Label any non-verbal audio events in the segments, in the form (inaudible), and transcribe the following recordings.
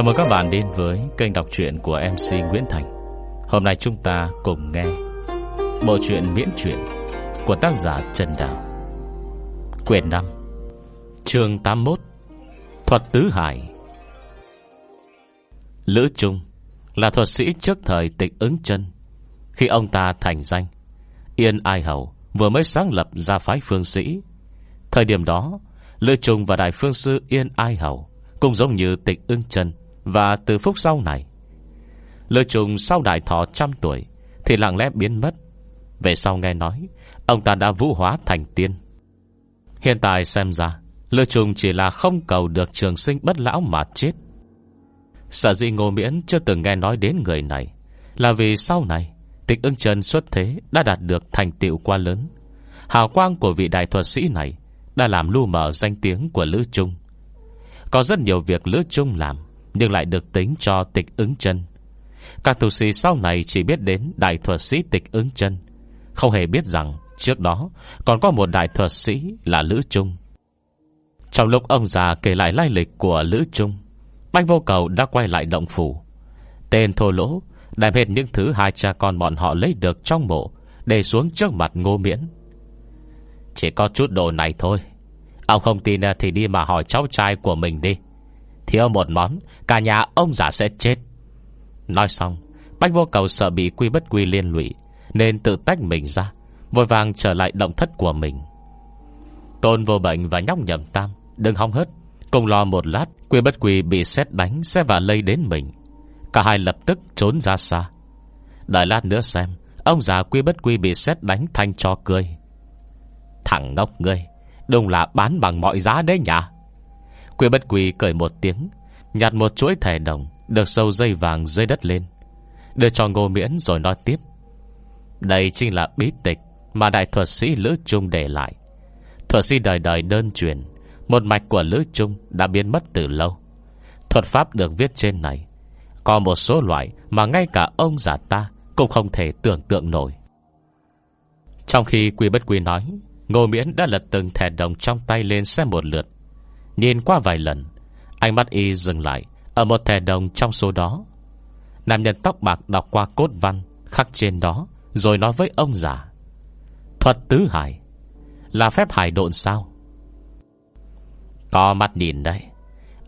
Chào mừng các bạn đến với kênh đọc truyện của MC Nguyễn Thành. Hôm nay chúng ta cùng nghe Bộ truyện miễn truyện Của tác giả Trần Đào Quyền 5 chương 81 Thuật Tứ Hải. Lữ Trung Là thuật sĩ trước thời tịch ứng chân. Khi ông ta thành danh, Yên Ai Hầu Vừa mới sáng lập ra phái phương sĩ. Thời điểm đó, Lữ Trung và Đại Phương Sư Yên Ai Hầu Cũng giống như tịch ưng chân và từ phút sau này Lừa trùng sau đại thọ trăm tuổi Thì lặng lẽ biến mất. Về sau nghe nói, Ông ta đã vũ hóa thành tiên. Hiện tại xem ra Lừa trùng chỉ là không cầu được trường sinh bất lão mà chết. Sở dĩ ngô miễn chưa từng nghe nói đến người này Là vì sau này, Tịch ưng chân xuất thế Đã đạt được thành tựu quá lớn. Hào quang của vị đại thuật sĩ này Đã làm lu mờ danh tiếng của Lữ Trung. Có rất nhiều việc Lữ Trung làm nhưng lại được tính cho tịch ứng chân. Các tu sĩ sau này chỉ biết đến Đại thuật sĩ tịch ứng chân. Không hề biết rằng Trước đó còn có một đại thuật sĩ là Lữ Trung. Trong lúc ông già kể lại lai lịch của Lữ Trung Banh vô cầu đã quay lại động phủ. Tên thô lỗ Đem hết những thứ hai cha con bọn họ lấy được trong mộ Để xuống trước mặt ngô miễn. Chỉ có chút đồ này thôi. Ông không tin thì đi mà hỏi cháu trai của mình đi. Thiếu một món, Cả nhà ông già sẽ chết. Nói xong, Bách vô cầu sợ bị quy bất quy liên lụy, Nên tự tách mình ra, Vội vàng trở lại động thất của mình. Tôn vô bệnh và nhóc nhầm tam Đừng hong hớt, Cùng lo một lát, Quy bất quy bị xét đánh Sẽ và lây đến mình. Cả hai lập tức trốn ra xa. Đợi lát nữa xem, Ông già quy bất quy bị xét đánh thanh cho cười. Thằng ngốc ngươi, Đúng là bán bằng mọi giá đấy nhỉ? Quy bất quy cười một tiếng, Nhặt một chuỗi thẻ đồng, Được sâu dây vàng dưới đất lên. Đưa cho ngô miễn rồi nói tiếp. Đây chính là bí tịch Mà đại thuật sĩ Lữ Trung để lại. Thuật sĩ đời đời đơn truyền, Một mạch của Lữ Trung đã biến mất từ lâu. Thuật pháp được viết trên này. Có một số loại Mà ngay cả ông già ta Cũng không thể tưởng tượng nổi. Trong khi Quy Bất Quy nói, Ngô Miễn đã lật từng thẻ đồng trong tay lên xem một lượt. Nhìn qua vài lần, Ánh mắt y dừng lại Ở một thẻ đồng trong số đó. Nam nhân tóc bạc đọc qua cốt văn Khắc trên đó Rồi nói với ông già, Thuật tứ hải, Là phép hải độn sao? Có mắt nhìn đây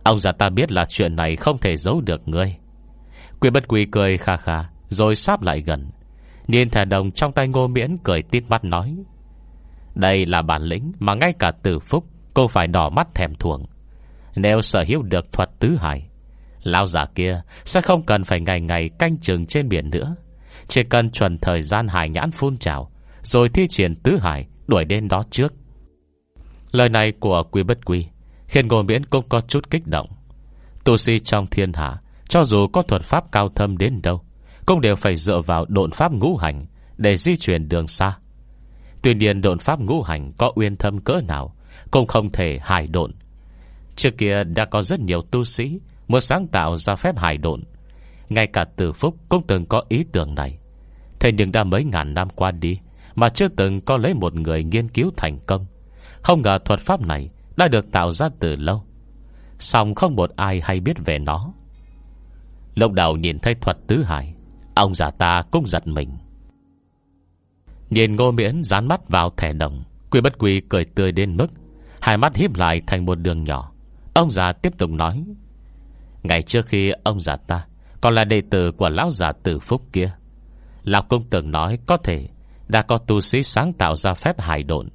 Ông già ta biết là chuyện này Không thể giấu được ngươi. Quỷ bất quỷ cười kha kha Rồi sáp lại gần, Nhìn thẻ đồng trong tay ngô miễn cười tít mắt nói, Đây là bản lĩnh Mà ngay cả tử phúc Cô phải đỏ mắt thèm thuồng. Nếu sở hữu được thuật tứ hải, Lão giả kia sẽ không cần phải ngày ngày canh chừng trên biển nữa. Chỉ cần chuẩn thời gian hải nhãn phun trào, Rồi thi triển tứ hải Đuổi đến đó trước. Lời này của Quy Bất Quy Khiến Ngô Miễn cũng có chút kích động. Tu sĩ trong thiên hạ, Cho dù có thuật pháp cao thâm đến đâu, Cũng đều phải dựa vào độn pháp ngũ hành Để di chuyển đường xa. Tuy nhiên độn pháp ngũ hành Có uyên thâm cỡ nào cũng không thể hài độn. Trước kia đã có rất nhiều tu sĩ Muốn sáng tạo ra phép hài độn. Ngay cả tử phúc cũng từng có ý tưởng này. Thế nhưng đã mấy ngàn năm qua đi Mà chưa từng có lấy một người nghiên cứu thành công. Không ngờ thuật pháp này Đã được tạo ra từ lâu. Xong không một ai hay biết về nó. Lúc đầu nhìn thấy thuật tứ hải, Ông già ta cũng giật mình. Nhìn ngô miễn dán mắt vào thẻ đồng, Quy bất quy cười tươi đến mức Hai mắt híp lại thành một đường nhỏ. Ông già tiếp tục nói, Ngày trước khi ông già ta, Còn là đệ tử của lão già tử phúc kia. Lão cũng từng nói có thể Đã có tu sĩ sáng tạo ra phép hài độn.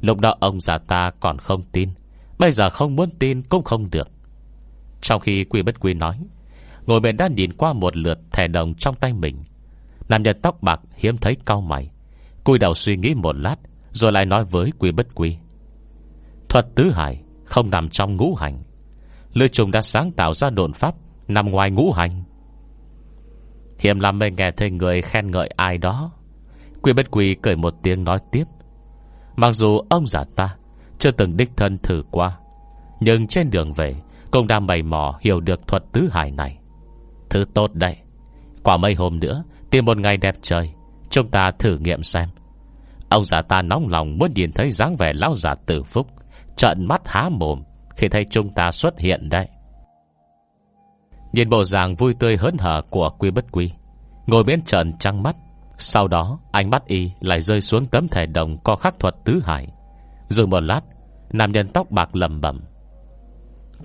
Lúc đó ông già ta còn không tin, Bây giờ không muốn tin cũng không được. Trong khi quy bất quy nói, Ngồi bên đã nhìn qua một lượt thẻ đồng trong tay mình. Nam nhân tóc bạc hiếm thấy cao mày, Cúi đầu suy nghĩ một lát, Rồi lại nói với quy bất quy Thuật tứ hải, Không nằm trong ngũ hành. Lư trùng đã sáng tạo ra độn pháp, Nằm ngoài ngũ hành. Hiểm làm mê nghe thấy người khen ngợi ai đó. Quy bất quỳ cười một tiếng nói tiếp. Mặc dù ông già ta Chưa từng đích thân thử qua, Nhưng trên đường về, Cũng đang bày mò hiểu được thuật tứ hải này. Thứ tốt đây Quả mấy hôm nữa, Tìm một ngày đẹp trời, Chúng ta thử nghiệm xem. Ông già ta nóng lòng muốn nhìn thấy dáng vẻ lão giả tử phúc. Trận mắt há mồm, Khi thấy chúng ta xuất hiện đây. Nhìn bộ dạng vui tươi hớn hở của quy bất quy Ngồi bên trần trăng mắt. Sau đó, ánh mắt y lại rơi xuống tấm thẻ đồng Có khắc thuật tứ hải. Dừng một lát, Nam nhân tóc bạc lầm bẩm.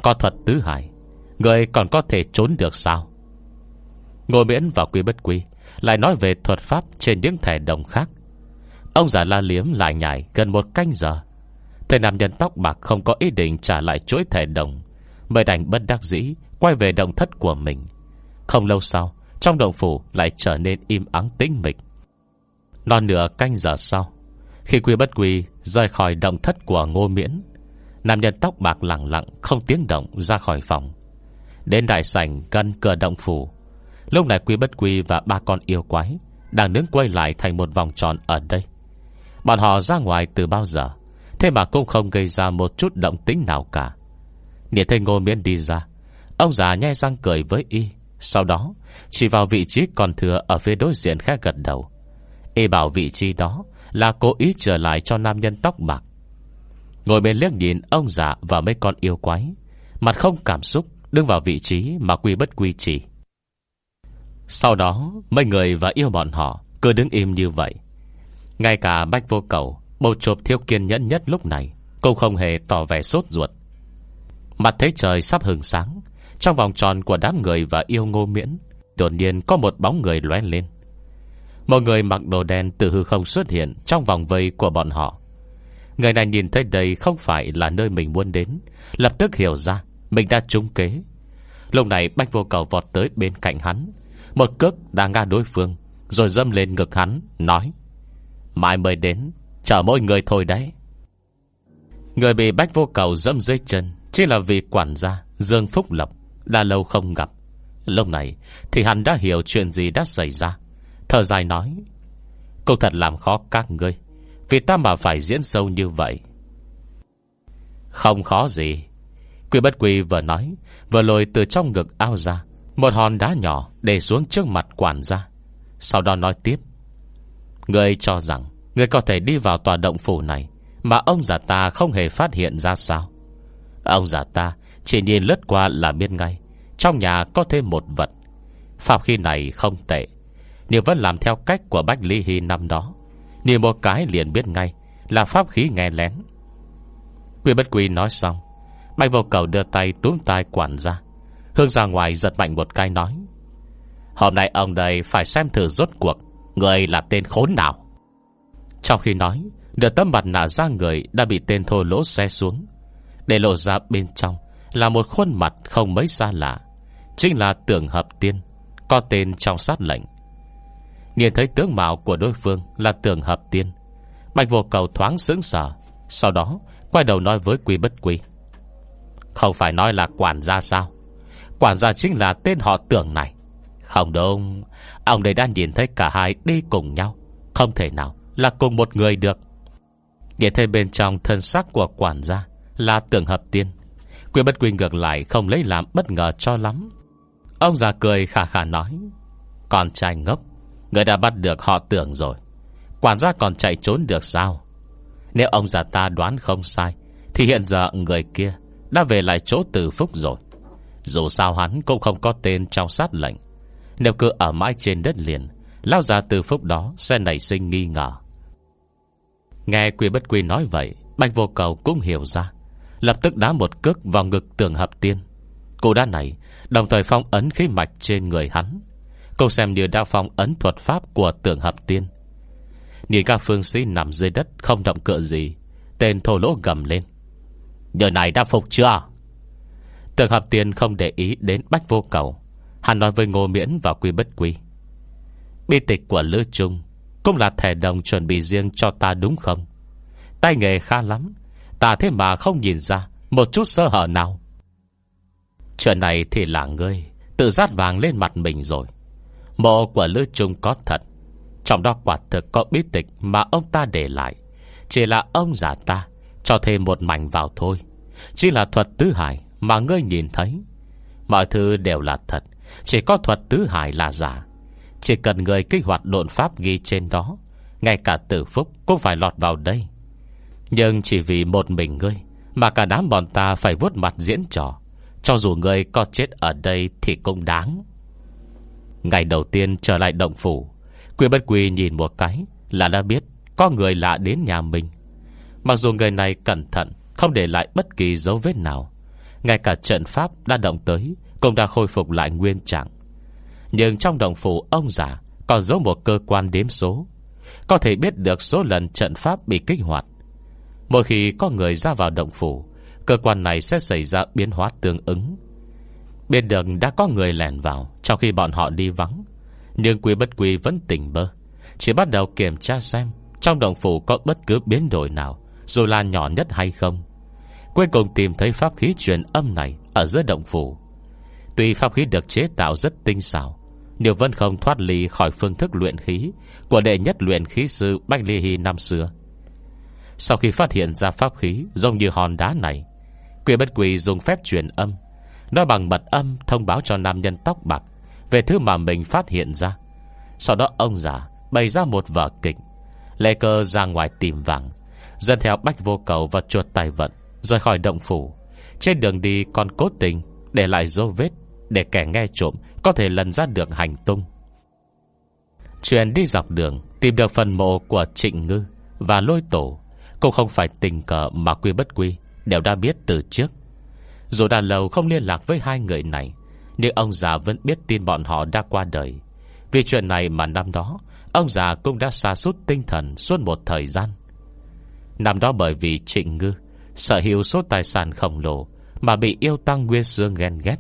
Có thuật tứ hải, Người còn có thể trốn được sao? Ngồi miễn và quy bất quy Lại nói về thuật pháp trên những thẻ đồng khác. Ông già la liếm lại nhảy Gần một canh giờ Thầy nam nhân tóc bạc không có ý định trả lại chuỗi thẻ đồng Mới đành bất đắc dĩ Quay về động thất của mình. Không lâu sau, Trong động phủ lại trở nên im ắng tĩnh mịch. Non nửa canh giờ sau, Khi quy bất quy Rời khỏi động thất của ngô miễn, Nam nhân tóc bạc lặng lặng Không tiếng động ra khỏi phòng. Đến đại sảnh gần cửa động phủ, Lúc này quy bất quy và ba con yêu quái Đang nướng quay lại thành một vòng tròn ở đây. Bọn họ ra ngoài từ bao giờ? Thế mà cũng không gây ra một chút động tính nào cả. Nhìn thấy ngô miễn đi ra, Ông già nhai răng cười với y. Sau đó, chỉ vào vị trí còn thừa Ở phía đối diện khác gật đầu. Y bảo vị trí đó Là cố ý trở lại cho nam nhân tóc bạc. Ngồi bên liếc nhìn ông già Và mấy con yêu quái, Mặt không cảm xúc, Đứng vào vị trí mà quy bất quy trì. Sau đó, Mấy người và yêu bọn họ Cứ đứng im như vậy. Ngay cả bách vô cầu Bầu chộp thiếu kiên nhẫn nhất lúc này Cũng không hề tỏ vẻ sốt ruột. Mặt thấy trời sắp hừng sáng, Trong vòng tròn của đám người và yêu ngô miễn, Đột nhiên có một bóng người lóe lên. Một người mặc đồ đen từ hư không xuất hiện Trong vòng vây của bọn họ. Người này nhìn thấy đây không phải là nơi mình muốn đến, Lập tức hiểu ra Mình đã trúng kế. Lúc này Bách Vô Cầu vọt tới bên cạnh hắn, Một cước đang ngã đối phương, Rồi dâm lên ngực hắn, Nói, Mai mới đến Chờ mỗi người thôi đấy. Người bị Bách Vô Cầu dâm dưới chân, Chỉ là vì quản gia, Dương Phúc Lộc, Đã lâu không gặp. Lúc này, thì hắn đã hiểu chuyện gì đã xảy ra. Thở dài nói Câu thật làm khó các ngươi, Vì ta mà phải diễn sâu như vậy. Không khó gì. Quy bất quy vừa nói, Vừa lồi từ trong ngực ao ra, Một hòn đá nhỏ để xuống trước mặt quản gia. Sau đó nói tiếp, Ngươi cho rằng người có thể đi vào tòa động phủ này Mà ông già ta không hề phát hiện ra sao? Ông già ta Chỉ nhìn lướt qua là biết ngay, Trong nhà có thêm một vật. Pháp khi này không tệ, Nhưng vẫn làm theo cách của Bách Ly Hy năm đó. Nhìn một cái liền biết ngay Là pháp khí nghe lén. Quy bất quy nói xong, Bạch vô cầu đưa tay túm tay quản ra Hương ra ngoài giật mạnh một cái nói, Hôm nay ông đây phải xem thử rốt cuộc Người là tên khốn nào. Trong khi nói, Nửa tấm mặt nạ ra người đã bị tên thô lỗ xe xuống. Để lộ ra bên trong Là một khuôn mặt không mấy xa lạ, Chính là tưởng hợp tiên, Có tên trong sát lệnh. Nhìn thấy tướng mạo của đối phương Là tưởng hợp tiên, Bạch vô cầu thoáng sững sờ, Sau đó quay đầu nói với quy bất quy. Không phải nói là quản gia sao? Quản gia chính là tên họ tưởng này. Không đúng, Ông đây đã nhìn thấy cả hai đi cùng nhau, Không thể nào là cùng một người được. Nghe thấy bên trong thân xác của quản gia Là tưởng hợp tiên Quyên bất quy ngược lại không lấy làm bất ngờ cho lắm. Ông già cười khả khả nói, Con trai ngốc, Người đã bắt được họ tưởng rồi. Quản gia còn chạy trốn được sao? Nếu ông già ta đoán không sai, Thì hiện giờ người kia Đã về lại chỗ từ phúc rồi. Dù sao hắn cũng không có tên trong sát lệnh. Nếu cứ ở mãi trên đất liền Lao già từ phúc đó Sẽ nảy sinh nghi ngờ. Nghe quy bất quy nói vậy, Bạch vô cầu cũng hiểu ra. Lập tức đá một cước vào ngực tường hợp tiên. Cô đá này Đồng thời phong ấn khí mạch trên người hắn. Cô xem như đã phong ấn thuật pháp Của tường hợp tiên. Nhìn các phương sĩ nằm dưới đất Không động cựa gì, Tên thô lỗ gầm lên. Nhờ này đã phục chưa? Tường hợp tiên không để ý đến bách vô cầu. Hắn nói với ngô miễn và quy bất quy. Bi tịch của Lữ Trung cũng là thẻ đồng chuẩn bị riêng cho ta đúng không? Tay nghề khá lắm, Ta thế mà không nhìn ra Một chút sơ hở nào. Chuyện này thì là ngươi, Tự rát vàng lên mặt mình rồi. Mộ của lư Trung có thật, Trong đó quả thực có bí tịch Mà ông ta để lại. Chỉ là ông giả ta Cho thêm một mảnh vào thôi. Chỉ là thuật tứ hải mà ngươi nhìn thấy. Mọi thứ đều là thật, Chỉ có thuật tứ hải là giả. Chỉ cần người kích hoạt độn pháp ghi trên đó, Ngay cả tử phúc Cũng phải lọt vào đây. Nhưng chỉ vì một mình ngươi Mà cả đám bọn ta phải vuốt mặt diễn trò. Cho dù người có chết ở đây Thì cũng đáng. Ngày đầu tiên trở lại động phủ, Quy bất quy nhìn một cái Là đã biết có người lạ đến nhà mình. Mặc dù người này cẩn thận, Không để lại bất kỳ dấu vết nào, Ngay cả trận pháp đã động tới Cũng đã khôi phục lại nguyên trạng. Nhưng trong động phủ ông già Còn giấu một cơ quan đếm số. Có thể biết được số lần trận pháp bị kích hoạt. Mỗi khi có người ra vào động phủ, Cơ quan này sẽ xảy ra biến hóa tương ứng. Bên đường đã có người lẻn vào Trong khi bọn họ đi vắng. Nhưng quý bất quý vẫn tỉnh bơ. Chỉ bắt đầu kiểm tra xem Trong động phủ có bất cứ biến đổi nào, Dù là nhỏ nhất hay không. Cuối cùng tìm thấy pháp khí truyền âm này Ở giữa động phủ. Tuy pháp khí được chế tạo rất tinh xảo nếu vẫn không thoát ly khỏi phương thức luyện khí Của đệ nhất luyện khí sư Bách Ly Hy năm xưa. Sau khi phát hiện ra pháp khí Giống như hòn đá này Quyền bất quỳ dùng phép truyền âm, Nói bằng mật âm thông báo cho nam nhân tóc bạc Về thứ mà mình phát hiện ra. Sau đó ông già bày ra một vở kịch, Lê cơ ra ngoài tìm vàng Dân theo bách vô cầu và chuột tài vận Rời khỏi động phủ. Trên đường đi còn cố tình Để lại dấu vết Để kẻ nghe trộm có thể lần ra được hành tung. Chuyện đi dọc đường Tìm được phần mộ của Trịnh Ngư Và lôi tổ Cũng không phải tình cờ mà quy bất quy, Đều đã biết từ trước. Dù đã lâu không liên lạc với hai người này, Nhưng ông già vẫn biết tin bọn họ đã qua đời. Vì chuyện này mà năm đó, Ông già cũng đã xa sút tinh thần Suốt một thời gian. Năm đó bởi vì trịnh ngư Sở hữu số tài sản khổng lồ Mà bị yêu tăng Nguyên Sương ghen ghét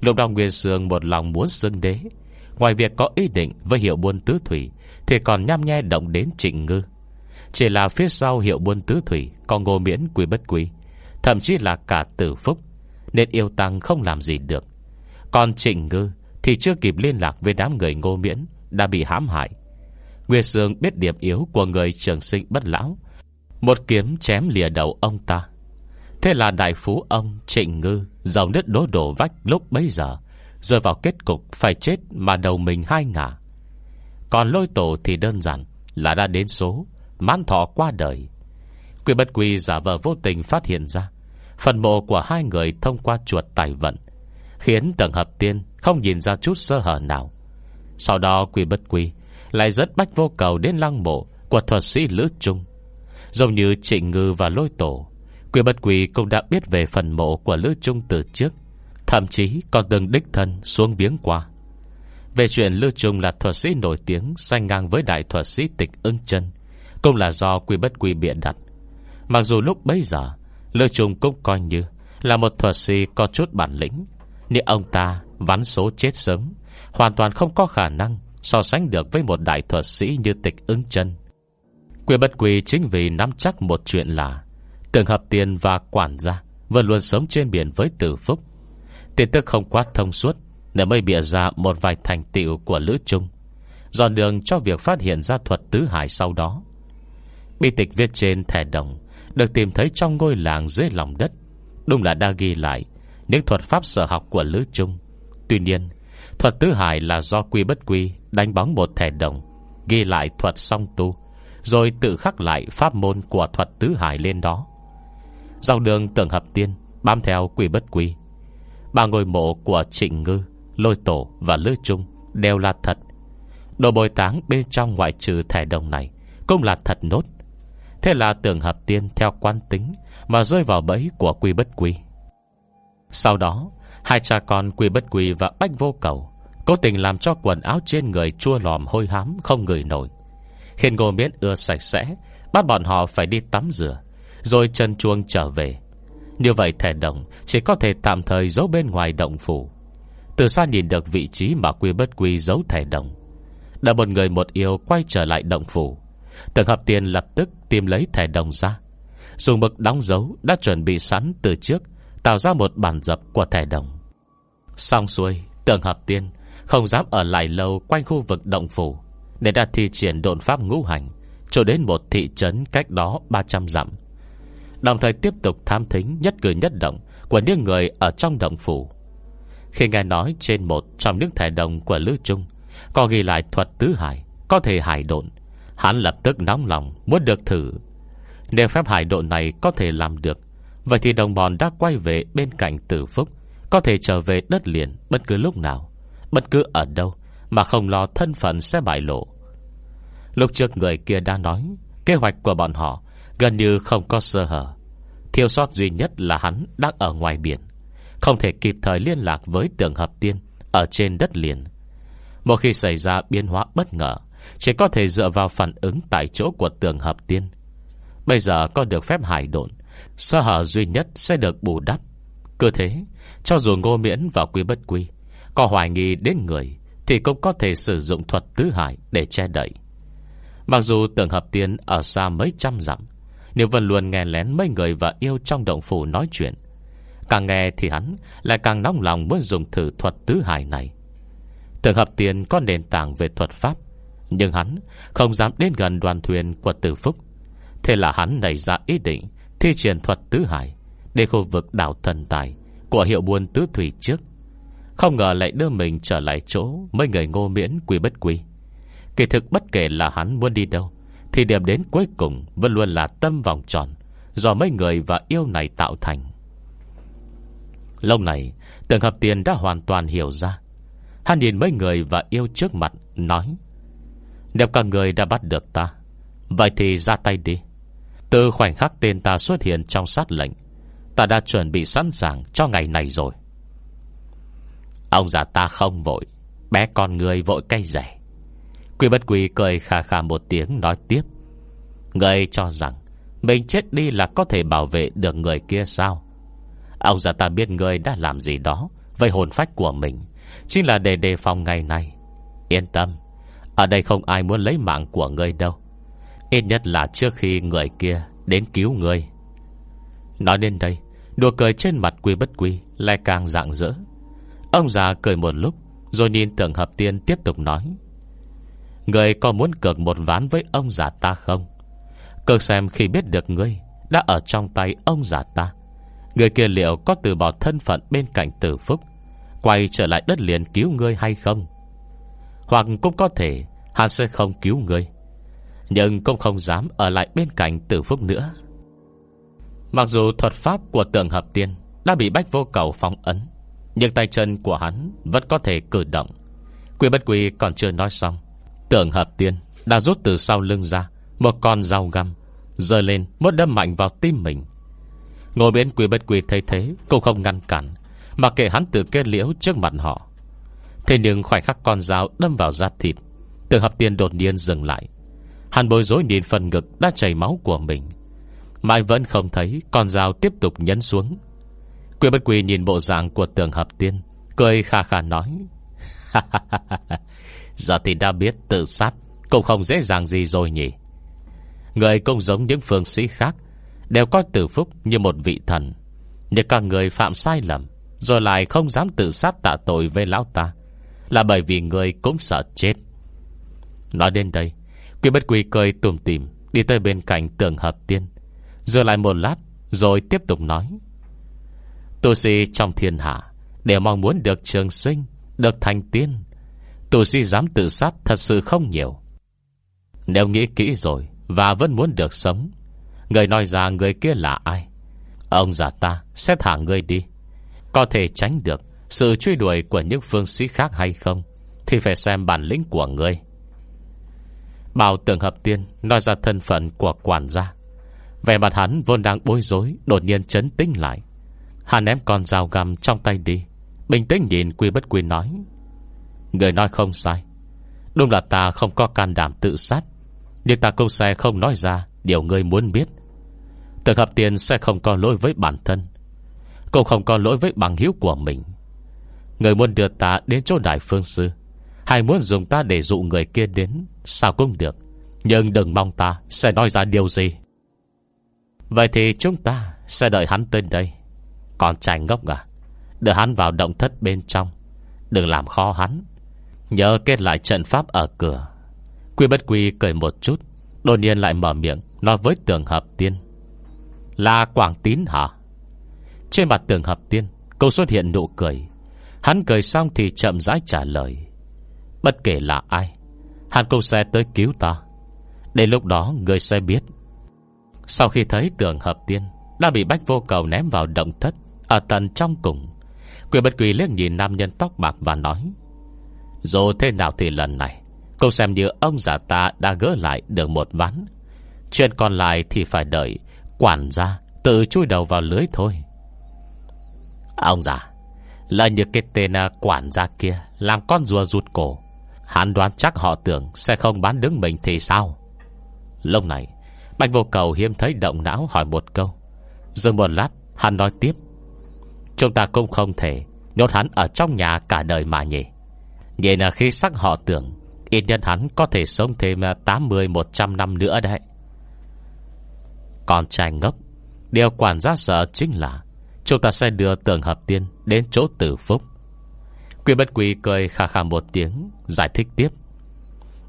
Lúc đó Nguyên Sương một lòng muốn xưng đế. Ngoài việc có ý định với hiệu buôn tứ thủy, Thì còn nhăm nhe động đến trịnh ngư. Chỉ là phía sau hiệu buôn tứ thủy Có ngô miễn quý bất quý Thậm chí là cả tử phúc, Nên yêu tăng không làm gì được. Còn trịnh ngư Thì chưa kịp liên lạc với đám người ngô miễn, Đã bị hãm hại. Nguyên Sương biết điểm yếu của người trường sinh bất lão, Một kiếm chém lìa đầu ông ta. Thế là đại phú ông Trịnh Ngư Dòng đất đố đổ vách lúc bấy giờ, Rơi vào kết cục phải chết Mà đầu mình hai ngả. Còn lôi tổ thì đơn giản Là đã đến số, Mãn thọ qua đời. Quy bất quy giả vờ vô tình phát hiện ra, Phần mộ của hai người thông qua chuột tài vận, Khiến tầng hợp tiên Không nhìn ra chút sơ hở nào. Sau đó quy bất quy Lại rất bách vô cầu đến lăng mộ Của thuật sĩ Lữ Trung. Giống như trịnh ngư và lôi tổ Quy bất quỷ cũng đã biết về phần mộ Của Lữ Trung từ trước. Thậm chí còn từng đích thân xuống viếng qua. Về chuyện Lữ Trung là thuật sĩ nổi tiếng Sanh ngang với đại thuật sĩ tịch ưng chân, Cũng là do quy bất quy bịa đặt. Mặc dù lúc bấy giờ Lư Trung cũng coi như Là một thuật sĩ có chút bản lĩnh, Nhưng ông ta vắn số chết sớm, Hoàn toàn không có khả năng So sánh được với một đại thuật sĩ như tịch ưng chân. Quy bất quy chính vì nắm chắc một chuyện là Tưởng hợp tiền và quản gia Vẫn luôn sống trên biển với tử phúc. Tiền tức không quá thông suốt Để mới bịa ra một vài thành tựu của Lữ Trung, Dọn đường cho việc phát hiện ra thuật tứ hải sau đó. Bi tịch viết trên thẻ đồng được tìm thấy trong ngôi làng dưới lòng đất. Đúng là đã ghi lại Những thuật pháp sở học của Lữ Trung. Tuy nhiên, Thuật tứ hải là do quy bất quy Đánh bóng một thẻ đồng, Ghi lại thuật song tu, Rồi tự khắc lại pháp môn của thuật tứ hải lên đó. Dòng đường tưởng hợp tiên, Bám theo quỷ bất quy. Ba ngôi mộ của Trịnh Ngư, Lôi Tổ và Lư Trung Đều là thật. Đồ bồi táng bên trong ngoại trừ thẻ đồng này Cũng là thật nốt. Thế là tưởng hợp tiên theo quan tính Mà rơi vào bẫy của quy bất quy. Sau đó, Hai cha con quy bất quy và bách vô cầu Cố tình làm cho quần áo trên người Chua lòm hôi hám không ngửi nổi. Khiến ngô miễn ưa sạch sẽ, Bắt bọn họ phải đi tắm rửa. Rồi chân chuông trở về. Như vậy thẻ đồng Chỉ có thể tạm thời giấu bên ngoài động phủ. Từ xa nhìn được vị trí mà quy bất quy giấu thẻ đồng. Đã một người một yêu quay trở lại động phủ. Tưởng hợp tiền lập tức tìm lấy thẻ đồng ra. Dùng mực đóng dấu Đã chuẩn bị sẵn từ trước, Tạo ra một bản dập của thẻ đồng. Xong xuôi Tưởng hợp tiên Không dám ở lại lâu quanh khu vực động phủ Để đã thi triển độn pháp ngũ hành, Cho đến một thị trấn cách đó 300 dặm. Đồng thời tiếp tục tham thính Nhất cử nhất động Của những người ở trong động phủ. Khi nghe nói trên một trong những thẻ đồng của Lữ Trung, Có ghi lại thuật tứ hải, Có thể hải độn. Hắn lập tức nóng lòng Muốn được thử. Nếu phép hải độn này có thể làm được, Vậy thì đồng bọn đã quay về bên cạnh tử phúc, Có thể trở về đất liền Bất cứ lúc nào, Bất cứ ở đâu Mà không lo thân phận sẽ bại lộ. Lúc trước người kia đang nói, Kế hoạch của bọn họ Gần như không có sơ hở. Thiêu sót duy nhất là hắn đang ở ngoài biển, Không thể kịp thời liên lạc với tường hợp tiên Ở trên đất liền. Một khi xảy ra biến hóa bất ngờ, Chỉ có thể dựa vào phản ứng Tại chỗ của tường hợp tiên. Bây giờ có được phép hải độn, Sơ hở duy nhất sẽ được bù đắp. Cơ thế, Cho dù ngô miễn và quy bất quy Có hoài nghi đến người, Thì cũng có thể sử dụng thuật tứ hải Để che đậy. Mặc dù tường hợp tiên ở xa mấy trăm dặm nếu vẫn luôn nghe lén mấy người vợ yêu trong động phủ nói chuyện. Càng nghe thì hắn Lại càng nóng lòng muốn dùng thử thuật tứ hải này. Tưởng hợp tiền có nền tảng về thuật pháp, Nhưng hắn không dám đến gần đoàn thuyền của tử phúc. Thế là hắn nảy ra ý định Thi triển thuật tứ hải Để khu vực đảo thần tài Của hiệu buôn tứ thủy trước. Không ngờ lại đưa mình trở lại chỗ Mấy người ngô miễn quy bất quy. Kỳ thực bất kể là hắn muốn đi đâu thì điểm đến cuối cùng Vẫn luôn là tâm vòng tròn Do mấy người và yêu này tạo thành. Lâu này Tưởng hợp tiền đã hoàn toàn hiểu ra. Hắn nhìn mấy người và yêu trước mặt, Nói, Nếu cả người đã bắt được ta, Vậy thì ra tay đi. Từ khoảnh khắc tên ta xuất hiện trong sát lệnh, Ta đã chuẩn bị sẵn sàng Cho ngày này rồi. Ông già ta không vội, Bé con người vội cây rẻ. Quy bất quy cười khà khà một tiếng nói tiếp. Người cho rằng Mình chết đi là có thể bảo vệ được người kia sao? Ông già ta biết người đã làm gì đó Với hồn phách của mình Chính là để đề phòng ngày này Yên tâm, Ở đây không ai muốn lấy mạng của người đâu. Ít nhất là trước khi người kia Đến cứu người Nói đến đây Đùa cười trên mặt quy bất quy Lại càng rạng rỡ. Ông già cười một lúc, Rồi nhìn tưởng hợp tiên tiếp tục nói. Người có muốn cược một ván với ông già ta không? Cược xem khi biết được ngươi Đã ở trong tay ông già ta. Người kia liệu có từ bỏ thân phận Bên cạnh tử phúc, Quay trở lại đất liền cứu ngươi hay không? Hoặc cũng có thể Hắn sẽ không cứu ngươi, Nhưng cũng không dám ở lại bên cạnh tử phúc nữa. Mặc dù thuật pháp của tượng hợp tiên Đã bị bách vô cầu phong ấn, Nhưng tay chân của hắn Vẫn có thể cử động. Quy bất quy còn chưa nói xong Tưởng hợp tiên đã rút từ sau lưng ra, Một con dao găm Giờ lên muốn đâm mạnh vào tim mình. Ngồi bên quỷ bất quỷ thấy thế, Cũng không ngăn cản, Mà kệ hắn tự kết liễu trước mặt họ. Thế nhưng khoảnh khắc con dao đâm vào da thịt Tưởng hợp tiên đột nhiên dừng lại. Hắn bối rối nhìn phần ngực Đã chảy máu của mình. Mãi vẫn không thấy con dao tiếp tục nhấn xuống. Quỷ bất quỷ nhìn bộ dạng của tường hợp tiên, Cười khà khà nói (laughs) Giờ thì đã biết tự sát, Cũng không dễ dàng gì rồi nhỉ. Người cũng giống những phương sĩ khác, Đều coi tử phúc như một vị thần. Nhưng các người phạm sai lầm, Rồi lại không dám tự sát tạ tội với lão ta, Là bởi vì người cũng sợ chết. Nói đến đây, Quy bất quy cười tùm tìm, Đi tới bên cạnh tường hợp tiên Rồi lại một lát, Rồi tiếp tục nói. Tu sĩ trong thiên hạ Đều mong muốn được trường sinh, Được thành tiên Tù sĩ dám tự sát thật sự không nhiều. Nếu nghĩ kỹ rồi Và vẫn muốn được sống, Người nói ra người kia là ai? Ông già ta sẽ thả người đi. Có thể tránh được Sự truy đuổi của những phương sĩ khác hay không Thì phải xem bản lĩnh của người. Bảo tường hợp tiên Nói ra thân phận của quản gia. Về mặt hắn vốn đang bối rối, Đột nhiên chấn tĩnh lại. Hắn ném con dao găm trong tay đi. Bình tĩnh nhìn quy bất quy nói Người nói không sai. Đúng là ta không có can đảm tự sát. Nhưng ta cũng sẽ không nói ra, Điều ngươi muốn biết. Tưởng hợp tiền sẽ không có lỗi với bản thân, Cũng không có lỗi với bằng hiếu của mình. Người muốn đưa ta đến chỗ đại phương sư, Hay muốn dùng ta để dụ người kia đến, Sao cũng được. Nhưng đừng mong ta sẽ nói ra điều gì. Vậy thì chúng ta Sẽ đợi hắn tên đây. Còn trai ngốc à Đưa hắn vào động thất bên trong. Đừng làm khó hắn. Nhớ kết lại trận pháp ở cửa. Quy bất quy cười một chút, Đột nhiên lại mở miệng, Nói với tường hợp tiên. Là Quảng Tín hả? Trên mặt tường hợp tiên câu xuất hiện nụ cười. Hắn cười xong thì chậm rãi trả lời. Bất kể là ai Hắn cũng sẽ tới cứu ta. Đến lúc đó, người sẽ biết. Sau khi thấy tường hợp tiên Đã bị bách vô cầu ném vào động thất Ở tận trong cùng Quyền bất quỳ liếc nhìn nam nhân tóc bạc và nói dù thế nào thì lần này Cũng xem như ông già ta đã gỡ lại được một ván. Chuyện còn lại thì phải đợi Quản gia tự chui đầu vào lưới thôi. Ông già, Là như cái tên à, quản gia kia Làm con rùa rụt cổ. Hắn đoán chắc họ tưởng Sẽ không bán đứng mình thì sao? Lúc này, Bạch vô cầu hiếm thấy động não hỏi một câu. Dừng một lát, Hắn nói tiếp. Chúng ta cũng không thể Nhốt hắn ở trong nhà cả đời mà nhỉ? Vậy là khi sắc họ tưởng, Ít nhân hắn có thể sống thêm 80-100 năm nữa đấy. Con trai ngốc, Điều quản gia sợ chính là Chúng ta sẽ đưa tường hợp tiên Đến chỗ tử phúc. Quy bất quỳ cười khà khà một tiếng, Giải thích tiếp.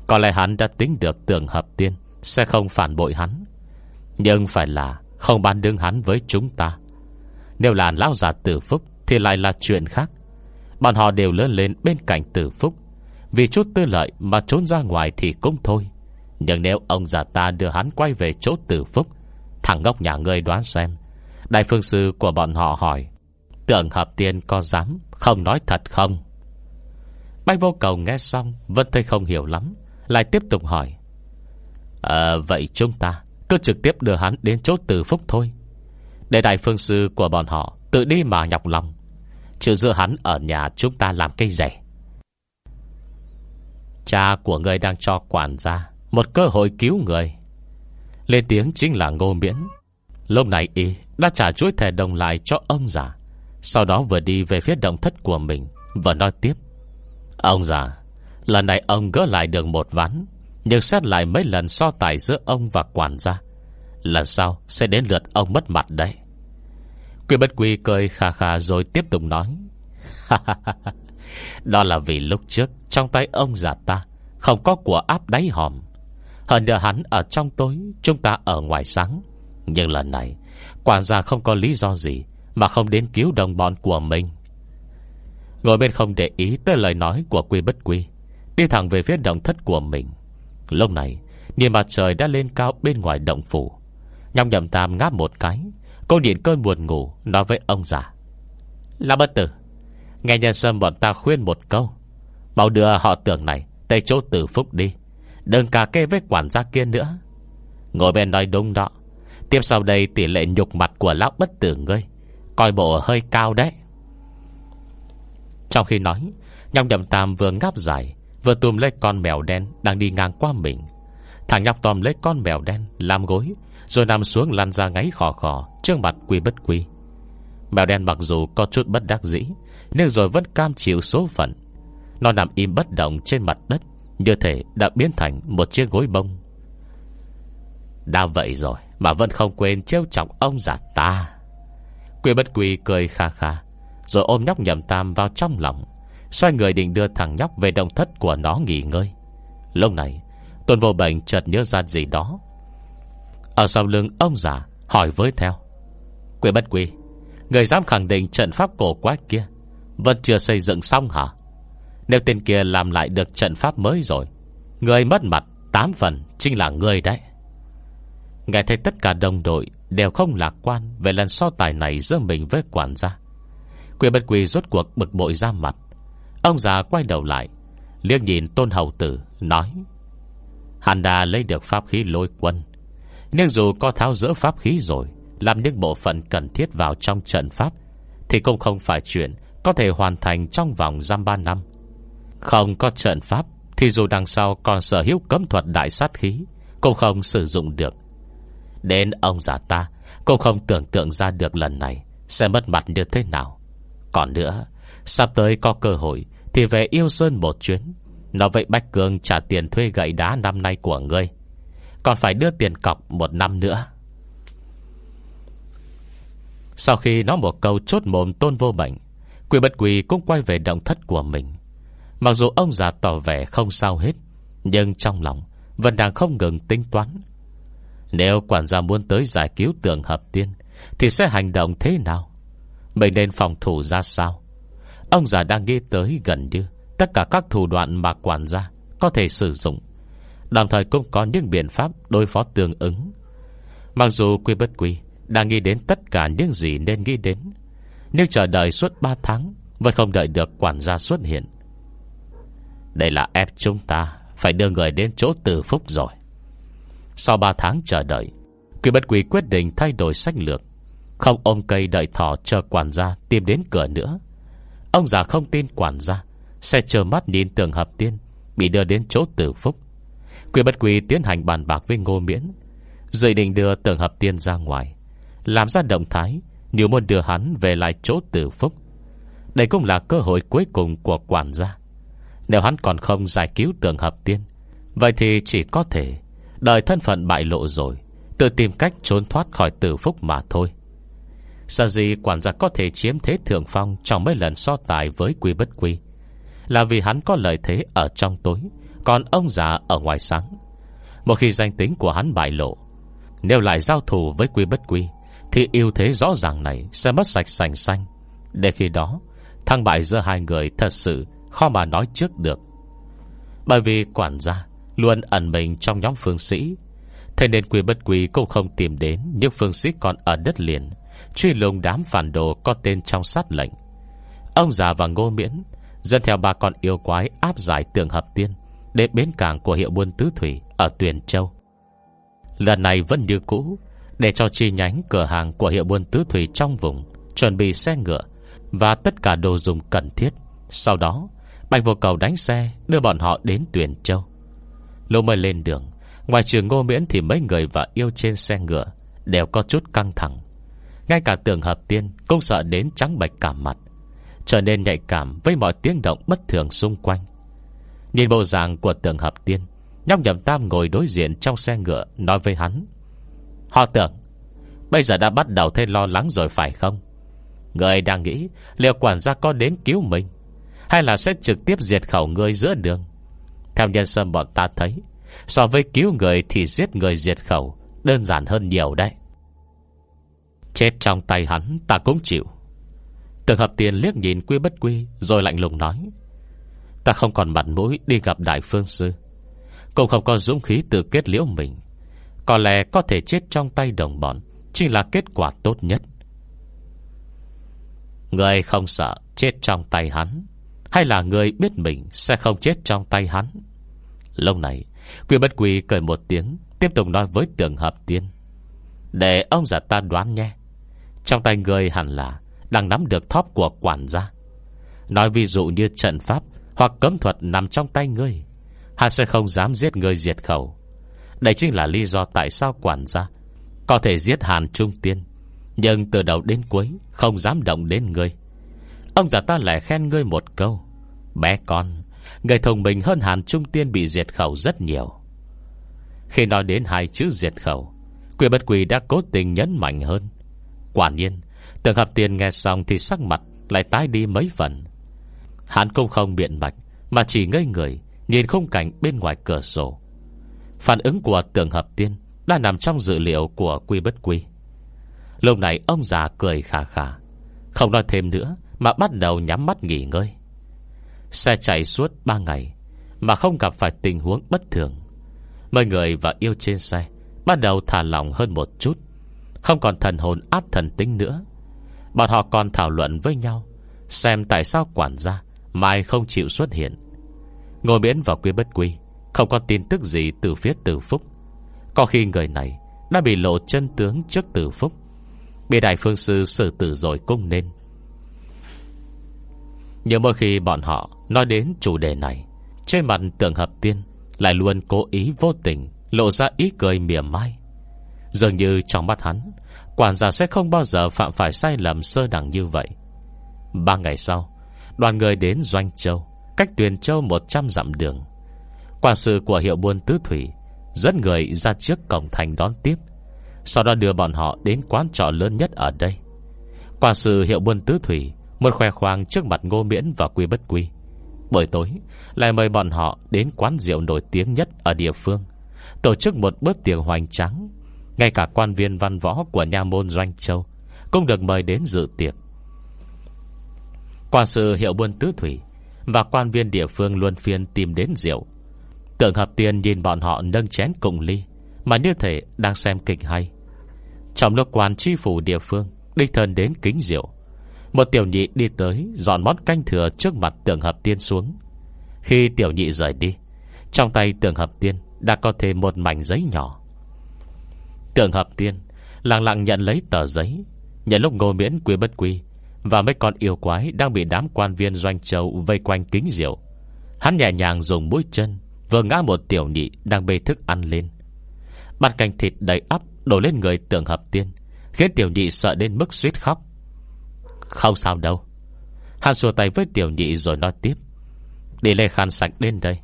Có lẽ hắn đã tính được tường hợp tiên Sẽ không phản bội hắn, Nhưng phải là không bán đứng hắn với chúng ta. Nếu là lão giả tử phúc Thì lại là chuyện khác. Bọn họ đều lớn lên bên cạnh tử phúc. Vì chút tư lợi mà trốn ra ngoài thì cũng thôi. Nhưng nếu ông già ta đưa hắn quay về chỗ tử phúc, Thằng ngốc nhà ngươi đoán xem. Đại phương sư của bọn họ hỏi, Tưởng hợp tiên có dám Không nói thật không? Bách vô cầu nghe xong Vẫn thấy không hiểu lắm, Lại tiếp tục hỏi À vậy chúng ta Cứ trực tiếp đưa hắn đến chỗ từ phúc thôi. Để đại phương sư của bọn họ Tự đi mà nhọc lòng. Chứ giữa hắn ở nhà chúng ta làm cây rẻ. Cha của người đang cho quản gia Một cơ hội cứu người. Lên tiếng chính là ngô miễn. Lúc này y đã trả chuỗi thẻ đồng lại cho ông già, Sau đó vừa đi về phía động thất của mình Và nói tiếp. Ông già, Lần này ông gỡ lại được một ván, Nhưng xét lại mấy lần so tài giữa ông và quản gia, Lần sau sẽ đến lượt ông mất mặt đấy. Quy bất quy cười khà khà rồi tiếp tục nói. (laughs) Đó là vì lúc trước Trong tay ông già ta Không có của áp đáy hòm. Hơn nữa hắn ở trong tối, Chúng ta ở ngoài sáng. Nhưng lần này Quản gia không có lý do gì Mà không đến cứu đồng bọn của mình. Ngồi bên không để ý tới lời nói của quy bất quy Đi thẳng về phía động thất của mình. Lúc này Niềm mặt trời đã lên cao bên ngoài động phủ. Nhong nhậm tam ngáp một cái Cô điện cơn buồn ngủ, Nói với ông già. Là bất tử, Nghe nhân sâm bọn ta khuyên một câu. Bảo đưa họ tưởng này Tới chỗ tử phúc đi. Đừng cà kê với quản gia kia nữa. Ngồi bên nói đúng đó. Tiếp sau đây tỷ lệ nhục mặt của lão bất tử ngươi, Coi bộ hơi cao đấy. Trong khi nói Nhong nhậm tam vừa ngáp dài, Vừa tùm lấy con mèo đen Đang đi ngang qua mình. Thằng nhóc tòm lấy con mèo đen Làm gối rồi nằm xuống lăn ra ngáy khò khò, Trước mặt quy bất quy. Mèo đen mặc dù có chút bất đắc dĩ, Nhưng rồi vẫn cam chịu số phận. Nó nằm im bất động trên mặt đất, Như thể đã biến thành một chiếc gối bông. Đã vậy rồi, Mà vẫn không quên trêu chọc ông giả ta. Quy bất quy cười kha kha, Rồi ôm nhóc nhầm tam vào trong lòng, Xoay người định đưa thằng nhóc Về đồng thất của nó nghỉ ngơi. Lúc này, Tôn vô bệnh chợt nhớ ra gì đó ở sau lưng ông già Hỏi với theo. Quỷ bất quỷ, Người dám khẳng định trận pháp cổ quái kia Vẫn chưa xây dựng xong hả? Nếu tên kia làm lại được trận pháp mới rồi, Người mất mặt Tám phần chính là người đấy. Nghe thấy tất cả đồng đội Đều không lạc quan Về lần so tài này giữa mình với quản gia. Quỷ bất quỷ rốt cuộc bực bội ra mặt. Ông già quay đầu lại, Liếc nhìn tôn hầu tử, Nói Hắn đã lấy được pháp khí lôi quân nhưng dù có tháo rỡ pháp khí rồi, Làm những bộ phận cần thiết vào trong trận pháp, Thì cũng không phải chuyện Có thể hoàn thành trong vòng giam 3 năm. Không có trận pháp, Thì dù đằng sau còn sở hữu cấm thuật đại sát khí, Cũng không sử dụng được. Đến ông già ta, Cũng không tưởng tượng ra được lần này Sẽ mất mặt như thế nào. Còn nữa, Sắp tới có cơ hội Thì về yêu Sơn một chuyến. Nó vậy Bách cường trả tiền thuê gậy đá năm nay của ngươi. Còn phải đưa tiền cọc một năm nữa. Sau khi nói một câu chốt mồm tôn vô bệnh Quỷ bất quỷ cũng quay về động thất của mình. Mặc dù ông già tỏ vẻ không sao hết, Nhưng trong lòng Vẫn đang không ngừng tính toán. Nếu quản gia muốn tới giải cứu tường hợp tiên, Thì sẽ hành động thế nào? Mình nên phòng thủ ra sao? Ông già đang nghĩ tới gần như Tất cả các thủ đoạn mà quản gia Có thể sử dụng Đồng thời cũng có những biện pháp đối phó tương ứng. Mặc dù quy bất quy Đang nghĩ đến tất cả những gì nên nghĩ đến, Nhưng chờ đợi suốt 3 tháng Vẫn không đợi được quản gia xuất hiện. Đây là ép chúng ta Phải đưa người đến chỗ từ phúc rồi. Sau 3 tháng chờ đợi, Quy bất Quy quyết định thay đổi sách lược, Không ôm cây đợi thỏ chờ quản gia Tìm đến cửa nữa. Ông già không tin quản gia Sẽ chờ mắt nhìn tường hợp tiên Bị đưa đến chỗ tử phúc. Quy bất quy tiến hành bàn bạc với ngô miễn. Dự định đưa tưởng hợp tiên ra ngoài, Làm ra động thái Nếu muốn đưa hắn về lại chỗ tử phúc. Đây cũng là cơ hội cuối cùng của quản gia. Nếu hắn còn không giải cứu tưởng hợp tiên, Vậy thì chỉ có thể Đợi thân phận bại lộ rồi, Tự tìm cách trốn thoát khỏi tử phúc mà thôi. Sao gì quản gia có thể chiếm thế thượng phong Trong mấy lần so tài với quy bất quy Là vì hắn có lợi thế ở trong tối. Còn ông già ở ngoài sáng. Một khi danh tính của hắn bại lộ, Nếu lại giao thủ với quy bất quy, Thì ưu thế rõ ràng này Sẽ mất sạch sành xanh. Để khi đó, Thăng bại giữa hai người thật sự Khó mà nói trước được. Bởi vì quản gia Luôn ẩn mình trong nhóm phương sĩ, Thế nên quy bất quy cũng không tìm đến Những phương sĩ còn ở đất liền, Truy lùng đám phản đồ có tên trong sát lệnh. Ông già và ngô miễn Dân theo ba con yêu quái áp giải tường hợp tiên. Đến bến cảng của hiệu buôn tứ thủy Ở Tuyền Châu. Lần này vẫn như cũ, Để cho chi nhánh cửa hàng của hiệu buôn tứ thủy trong vùng Chuẩn bị xe ngựa Và tất cả đồ dùng cần thiết. Sau đó, Bạch vô cầu đánh xe Đưa bọn họ đến Tuyền Châu. Lúc mới lên đường, Ngoài trường ngô miễn thì mấy người và yêu trên xe ngựa Đều có chút căng thẳng. Ngay cả tường hợp tiên Cũng sợ đến trắng bạch cả mặt, Trở nên nhạy cảm với mọi tiếng động bất thường xung quanh. Nhìn bộ dạng của tưởng hợp tiên, Nhóc nhầm tam ngồi đối diện trong xe ngựa, Nói với hắn. Họ tưởng, Bây giờ đã bắt đầu thấy lo lắng rồi phải không? Người đang nghĩ Liệu quản gia có đến cứu mình, Hay là sẽ trực tiếp diệt khẩu người giữa đường? Theo nhân sâm bọn ta thấy, So với cứu người thì giết người diệt khẩu Đơn giản hơn nhiều đấy. Chết trong tay hắn ta cũng chịu. Tưởng hợp tiền liếc nhìn quy bất quy Rồi lạnh lùng nói Ta không còn mặt mũi đi gặp đại phương sư. Cũng không có dũng khí tự kết liễu mình. Có lẽ có thể chết trong tay đồng bọn, Chỉ là kết quả tốt nhất. Người không sợ chết trong tay hắn, Hay là người biết mình Sẽ không chết trong tay hắn? Lâu này Quỷ bất quỷ cười một tiếng, Tiếp tục nói với tường hợp tiên. Để ông giả ta đoán nhé. Trong tay người hẳn là Đang nắm được thóp của quản gia. Nói ví dụ như trận pháp hoặc cấm thuật nằm trong tay ngươi, Hắn sẽ không dám giết ngươi diệt khẩu. Đây chính là lý do tại sao quản gia Có thể giết Hàn Trung Tiên, Nhưng từ đầu đến cuối Không dám động đến ngươi. Ông giả ta lại khen ngươi một câu, Bé con, Người thông minh hơn Hàn Trung Tiên bị diệt khẩu rất nhiều. Khi nói đến hai chữ diệt khẩu Quỷ bất quỷ đã cố tình nhấn mạnh hơn. Quả nhiên Tưởng hợp tiền nghe xong thì sắc mặt Lại tái đi mấy phần. Hắn cũng không biện bạch Mà chỉ ngây người, Nhìn khung cảnh bên ngoài cửa sổ. Phản ứng của tưởng hợp tiên Đã nằm trong dự liệu của quy bất quy. Lúc này ông già cười khà khà, Không nói thêm nữa Mà bắt đầu nhắm mắt nghỉ ngơi. Xe chạy suốt 3 ngày Mà không gặp phải tình huống bất thường. Mấy người và yêu trên xe Bắt đầu thả lỏng hơn một chút, Không còn thần hồn áp thần tính nữa. Bọn họ còn thảo luận với nhau, Xem tại sao quản gia Mai không chịu xuất hiện. Ngồi miễn vào quy bất quy Không có tin tức gì từ phía tử phúc. Có khi người này Đã bị lộ chân tướng trước tử phúc. Bị đại phương sư xử tử rồi cũng nên. Nhưng mỗi khi bọn họ Nói đến chủ đề này, Trên mặt tưởng hợp tiên Lại luôn cố ý vô tình Lộ ra ý cười mỉa mai. Dường như trong mắt hắn, Quản gia sẽ không bao giờ phạm phải sai lầm sơ đẳng như vậy. Ba ngày sau Đoàn người đến Doanh Châu, Cách Tuyền Châu 100 dặm đường. Quản sự của hiệu buôn Tứ Thủy, Dẫn người ra trước cổng thành đón tiếp. Sau đó đưa bọn họ đến quán trọ lớn nhất ở đây. Quản sự hiệu buôn Tứ Thủy, Một khoe khoang trước mặt ngô miễn và quy bất quy. Buổi tối, Lại mời bọn họ đến quán rượu nổi tiếng nhất Ở địa phương, Tổ chức một bữa tiệc hoành tráng. Ngay cả quan viên văn võ của nha môn Doanh Châu Cũng được mời đến dự tiệc. Quan sự hiệu buôn tứ thủy Và quan viên địa phương luân phiên tìm đến rượu. Tưởng hợp tiền nhìn bọn họ nâng chén cùng ly, Mà như thể đang xem kịch hay. Trong lúc quan chi phủ địa phương, Đích thân đến kính rượu, Một tiểu nhị đi tới Dọn món canh thừa trước mặt tượng hợp tiên xuống. Khi tiểu nhị rời đi, Trong tay tượng hợp tiên Đã có thêm một mảnh giấy nhỏ. Tượng hợp tiên Lặng lặng nhận lấy tờ giấy, Nhận lúc ngô miễn quy bất quy và mấy con yêu quái đang bị đám quan viên doanh châu Vây quanh kính rượu. Hắn nhẹ nhàng dùng mũi chân, Vừa ngã một tiểu nhị đang bê thức ăn lên. Bàn canh thịt đầy ắp Đổ lên người tưởng hợp tiên, Khiến tiểu nhị sợ đến mức suýt khóc. Không sao đâu. Hắn xua tay với tiểu nhị rồi nói tiếp. Đi lê khăn sạch đến đây.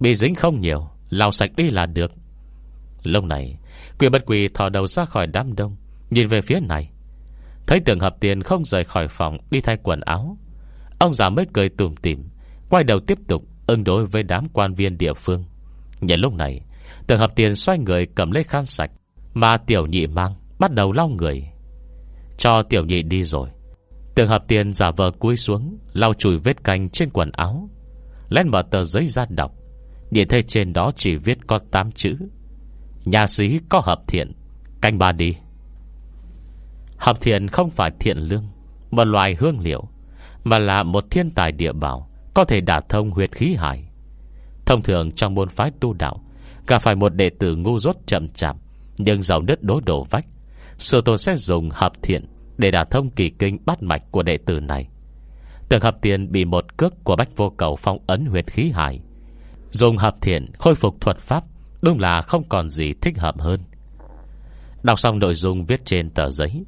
Bị dính không nhiều, Lau sạch đi là được. Lúc này, Quỷ bất quỷ thò đầu ra khỏi đám đông, Nhìn về phía này. Thấy tượng hợp tiền không rời khỏi phòng, Đi thay quần áo. Ông già mới cười tùm tìm Quay đầu tiếp tục ứng đối với đám quan viên địa phương. Nhân lúc này Tượng hợp tiền xoay người cầm lấy khăn sạch Mà tiểu nhị mang, Bắt đầu lau người. Cho tiểu nhị đi rồi. Tượng hợp tiền giả vờ cúi xuống, Lau chùi vết canh trên quần áo. Lên mở tờ giấy ra đọc, Nhìn thấy trên đó chỉ viết có 8 chữ. Nhà sĩ có hợp thiện, Canh ba đi. Hợp thiện không phải thiện lương Một loài hương liệu, Mà là một thiên tài địa bảo, Có thể đả thông huyệt khí hải. Thông thường trong môn phái tu đạo, Cả phải một đệ tử ngu dốt chậm chạp, Nhưng giàu đất đối đổ vách. Sư tôn sẽ dùng hợp thiện Để đả thông kỳ kinh bắt mạch của đệ tử này. Tưởng hợp tiền bị một cước Của bách vô cầu phong ấn huyệt khí hải. Dùng hợp thiện khôi phục thuật pháp Đúng là không còn gì thích hợp hơn. Đọc xong nội dung viết trên tờ giấy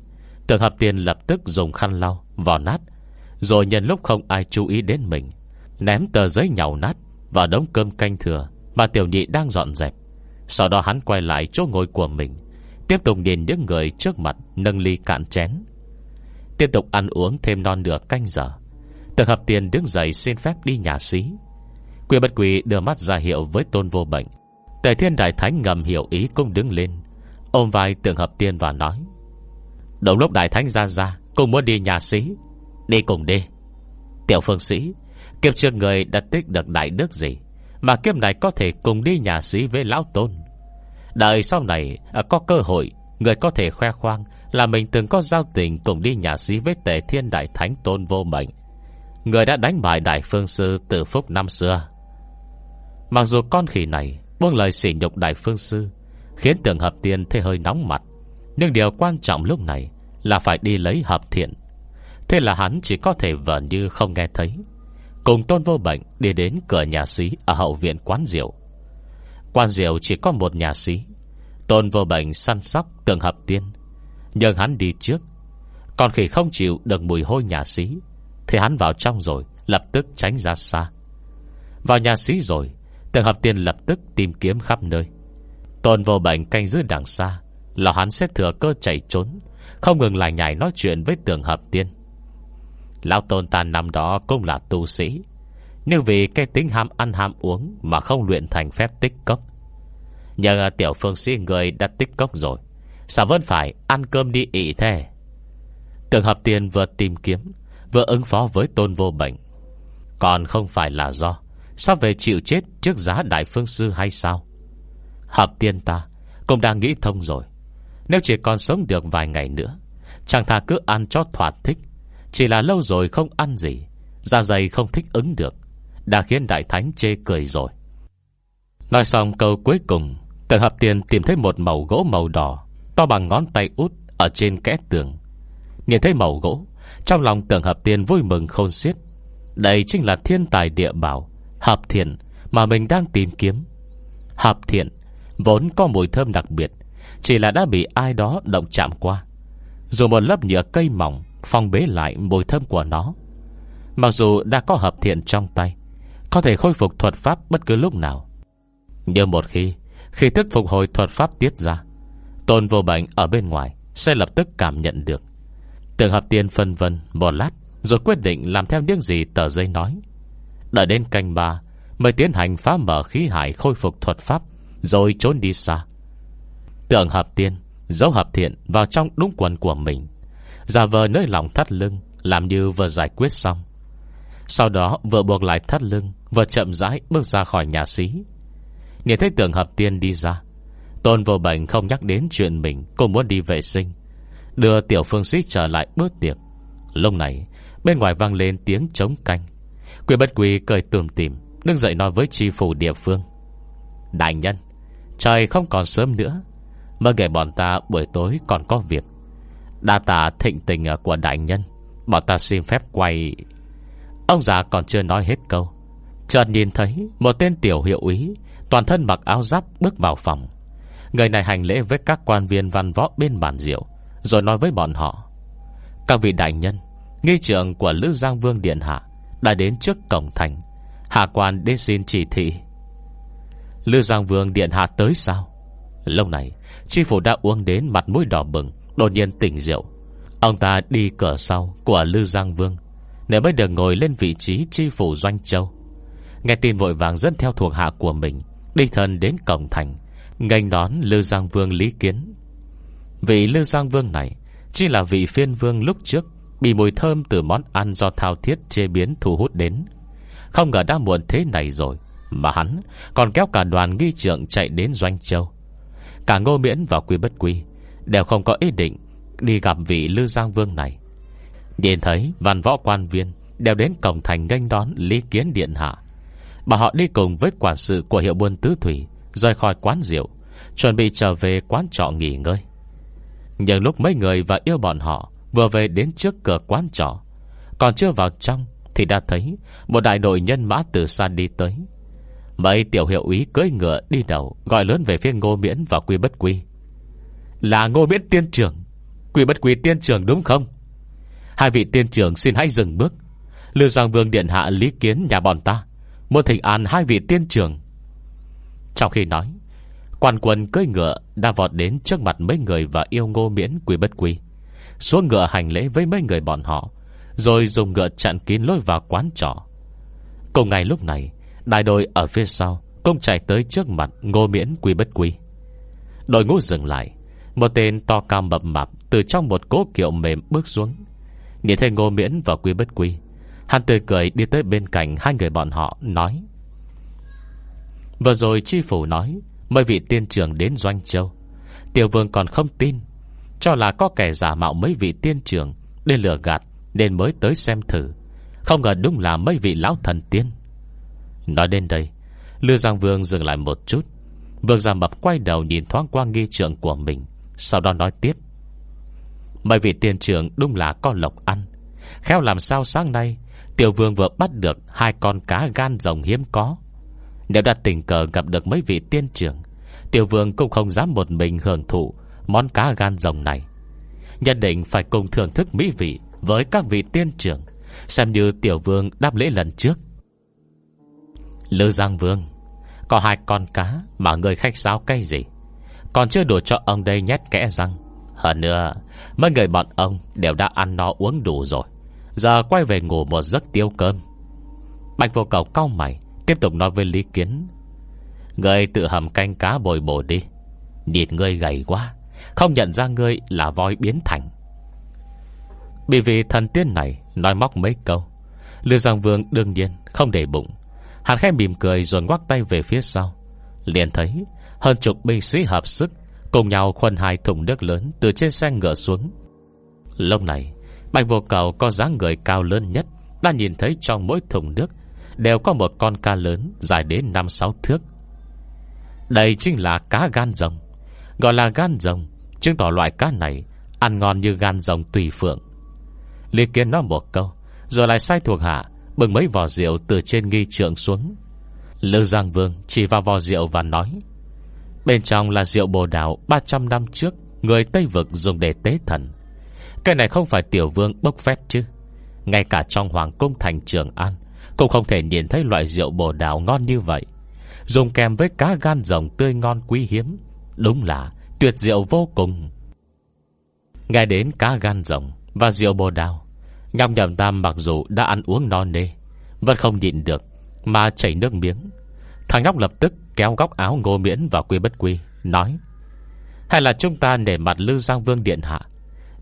Tưởng hợp tiền lập tức dùng khăn lau, Vò nát. Rồi nhân lúc không ai chú ý đến mình, Ném tờ giấy nhàu nát Vào đống cơm canh thừa Mà tiểu nhị đang dọn dẹp. Sau đó hắn quay lại chỗ ngồi của mình, Tiếp tục nhìn những người trước mặt Nâng ly cạn chén. Tiếp tục ăn uống thêm non nửa canh giờ Tưởng hợp tiền đứng dậy xin phép đi nhà xí. Quỷ bất quỷ đưa mắt ra hiệu với tôn vô bệnh. Tề thiên đại thánh ngầm hiểu ý cũng đứng lên, Ôm vai tượng hợp tiên và nói Đồng lúc đại thánh ra ra, Cô muốn đi nhà sĩ, Đi cùng đi. Tiểu phương sĩ, Kiếp trước người đã tích được đại đức gì, Mà kiếp này có thể cùng đi nhà sĩ với lão tôn. Đợi sau này à, Có cơ hội, Người có thể khoe khoang Là mình từng có giao tình Cùng đi nhà sĩ với tề thiên đại thánh tôn vô mệnh. Người đã đánh bại đại phương sư Từ phúc năm xưa. Mặc dù con khỉ này Buông lời sỉ nhục đại phương sư, Khiến tưởng hợp tiên thấy hơi nóng mặt, Nhưng điều quan trọng lúc này là phải đi lấy hợp thiện. Thế là hắn chỉ có thể vờ như không nghe thấy. Cùng tôn vô bệnh Đi đến cửa nhà sĩ Ở hậu viện quán rượu. Quán rượu chỉ có một nhà sĩ Tôn vô bệnh săn sóc tường hợp tiên. Nhưng hắn đi trước. Còn khi không chịu được mùi hôi nhà sĩ Thì hắn vào trong rồi, Lập tức tránh ra xa. Vào nhà sĩ rồi Tường hợp tiên lập tức tìm kiếm khắp nơi. Tôn vô bệnh canh giữ đằng xa, Là hắn sẽ thừa cơ chạy trốn không ngừng lại nhảy nói chuyện với tường hợp tiên. Lão tôn ta năm đó cũng là tu sĩ. Nhưng vì cái tính ham ăn ham uống Mà không luyện thành phép tích cốc. Nhờ tiểu phương sĩ người đã tích cốc rồi, Sao vẫn phải ăn cơm đi ị thế? Tường hợp tiên vừa tìm kiếm, Vừa ứng phó với tôn vô bệnh. Còn không phải là do, Sao về chịu chết trước giá đại phương sư hay sao? Hợp tiên ta Cũng đang nghĩ thông rồi. Nếu chỉ còn sống được vài ngày nữa chàng thà cứ ăn cho thỏa thích. Chỉ là lâu rồi không ăn gì, Da dày không thích ứng được, Đã khiến đại thánh chê cười rồi. Nói xong câu cuối cùng Cần hợp tiền tìm thấy một màu gỗ màu đỏ, To bằng ngón tay út Ở trên kẽ tường. Nhìn thấy màu gỗ, Trong lòng tưởng hợp tiền vui mừng khôn xiết. Đây chính là thiên tài địa bảo, Hợp thiện, mà mình đang tìm kiếm. Hợp thiện, Vốn có mùi thơm đặc biệt chỉ là đã bị ai đó động chạm qua. Dù một lớp nhựa cây mỏng Phong bế lại mùi thơm của nó, Mặc dù đã có hợp thiện trong tay, Có thể khôi phục thuật pháp bất cứ lúc nào. Nhưng một khi Khi thức phục hồi thuật pháp tiết ra, Tôn vô bệnh ở bên ngoài Sẽ lập tức cảm nhận được. Tưởng hợp tiên phân vân một lát, Rồi quyết định làm theo những gì tờ giấy nói. Đợi đến canh ba, Mới tiến hành phá mở khí hải khôi phục thuật pháp, Rồi trốn đi xa. Tưởng hợp tiên Giấu hợp thiện vào trong đúng quần của mình. Giả vờ nơi lòng thắt lưng, Làm như vừa giải quyết xong. Sau đó vừa buộc lại thắt lưng, Vừa chậm rãi bước ra khỏi nhà xí. Nhìn thấy tưởng hợp tiên đi ra, Tôn vô bệnh không nhắc đến chuyện mình Cô muốn đi vệ sinh. Đưa tiểu phương sĩ trở lại bữa tiệc. Lúc này, Bên ngoài vang lên tiếng trống canh. Quyền bất quỳ cười tùm tìm Đứng dậy nói với tri phủ địa phương. Đại nhân, Trời không còn sớm nữa Mơ ngày bọn ta buổi tối còn có việc. Đa tà thịnh tình à, của đại nhân. Bọn ta xin phép quay. Ông già còn chưa nói hết câu. Chợt nhìn thấy một tên tiểu hiệu úy, Toàn thân mặc áo giáp bước vào phòng. Người này hành lễ với các quan viên văn võ bên bàn rượu, Rồi nói với bọn họ. Các vị đại nhân, Nghi trưởng của Lữ Giang Vương Điện Hạ Đã đến trước cổng thành. Hạ quan đến xin chỉ thị. Lữ Giang Vương Điện Hạ tới sao? Lâu này Chi phủ đã uống đến mặt mũi đỏ bừng, Đột nhiên tỉnh rượu. Ông ta đi cửa sau của Lư Giang Vương Để mới được ngồi lên vị trí chi phủ Doanh Châu. Nghe tin vội vàng dẫn theo thuộc hạ của mình Đi thân đến cổng thành Ngành đón Lư Giang Vương Lý Kiến. Vị Lư Giang Vương này Chỉ là vị phiên vương lúc trước, Bị mùi thơm từ món ăn do thao thiết chế biến thu hút đến. Không ngờ đã muộn thế này rồi, Mà hắn còn kéo cả đoàn nghi trượng chạy đến Doanh Châu. Cả Ngô Miễn và Quy Bất Quy Đều không có ý định Đi gặp vị Lư Giang Vương này. Nhìn thấy văn võ quan viên Đều đến cổng thành nghênh đón Lý Kiến Điện Hạ Bà họ đi cùng với quản sự của hiệu buôn tứ thủy, Rời khỏi quán rượu, Chuẩn bị trở về quán trọ nghỉ ngơi. Nhưng lúc mấy người và yêu bọn họ Vừa về đến trước cửa quán trọ, Còn chưa vào trong Thì đã thấy một đại đội nhân mã từ xa đi tới. Mấy tiểu hiệu úy cưỡi ngựa đi đầu, Gọi lớn về phía ngô miễn và quy bất quy. Là ngô miễn tiên trưởng. Quy bất quy tiên trưởng đúng không? Hai vị tiên trưởng xin hãy dừng bước. Lưu Giang Vương Điện Hạ lý kiến nhà bọn ta, Muốn thỉnh an hai vị tiên trưởng. Trong khi nói, Quan quân cưỡi ngựa đã vọt đến trước mặt mấy người và yêu ngô miễn, quy bất quy. Xuống ngựa hành lễ với mấy người bọn họ, Rồi dùng ngựa chặn kín lối vào quán trọ. Cùng ngày lúc này Đại đội ở phía sau công chạy tới trước mặt ngô miễn quy bất quy. Đội ngũ dừng lại, Một tên to cao mập mạp Từ trong một cố kiệu mềm bước xuống. Nhìn thấy ngô miễn và quy bất quy, Hắn tươi cười đi tới bên cạnh Hai người bọn họ, nói, Vừa rồi chi phủ nói, Mấy vị tiên trưởng đến Doanh Châu, Tiểu vương còn không tin, Cho là có kẻ giả mạo mấy vị tiên trưởng Để lừa gạt Nên mới tới xem thử. Không ngờ đúng là mấy vị lão thần tiên. Nói đến đây Lư Giang Vương dừng lại một chút. Vương Gia Mập quay đầu nhìn thoáng qua nghi trưởng của mình, Sau đó nói tiếp. Mấy vị tiên trưởng đúng là con lộc ăn, Khéo làm sao sáng nay Tiểu vương vừa bắt được Hai con cá gan rồng hiếm có. Nếu đã tình cờ gặp được mấy vị tiên trưởng, Tiểu vương cũng không dám một mình hưởng thụ Món cá gan rồng này. Nhất định phải cùng thưởng thức mỹ vị Với các vị tiên trưởng, Xem như tiểu vương đáp lễ lần trước. Lư Giang Vương, Có hai con cá mà người khách sáo cây gì? Còn chưa đủ cho ông đây nhét kẽ răng. Hơn nữa, Mấy người bọn ông đều đã ăn no uống đủ rồi. Giờ quay về ngủ một giấc tiêu cơm. Bạch vô cầu cao mày, Tiếp tục nói với Lý Kiến. Người tự hầm canh cá bồi bổ đi. Nhìn ngươi gầy quá, Không nhận ra ngươi là voi biến thành. Bị vì thần tiên này Nói móc mấy câu Lưu Giang Vương đương nhiên không để bụng Hắn khẽ mỉm cười rồi ngoắc tay về phía sau. Liền thấy Hơn chục binh sĩ hợp sức Cùng nhau khuân hai thùng nước lớn Từ trên xe ngựa xuống. Lúc này, Bạch vô cầu có dáng người cao lớn nhất Đã nhìn thấy trong mỗi thùng nước Đều có một con cá lớn Dài đến 5-6 thước. Đây chính là cá gan rồng. Gọi là gan rồng, Chứng tỏ loại cá này Ăn ngon như gan rồng tùy phượng. Liệt kiến nói một câu, Rồi lại sai thuộc hạ Bừng mấy vò rượu từ trên nghi trượng xuống. Lữ Giang Vương chỉ vào vò rượu và nói, Bên trong là rượu bồ đào 300 năm trước, Người Tây Vực dùng để tế thần. Cái này không phải tiểu vương bốc phép chứ. Ngay cả trong Hoàng Cung Thành Trường An Cũng không thể nhìn thấy loại rượu bồ đào ngon như vậy. Dùng kèm với cá gan rồng tươi ngon quý hiếm, Đúng là tuyệt rượu vô cùng. Nghe đến cá gan rồng Và rượu bồ đào Nhọc nhầm tam mặc dù đã ăn uống no nê, Vẫn không nhịn được Mà chảy nước miếng. Thằng nhóc lập tức kéo góc áo ngô miễn vào quy bất quy, Nói, Hay là chúng ta để mặt Lư Giang Vương Điện Hạ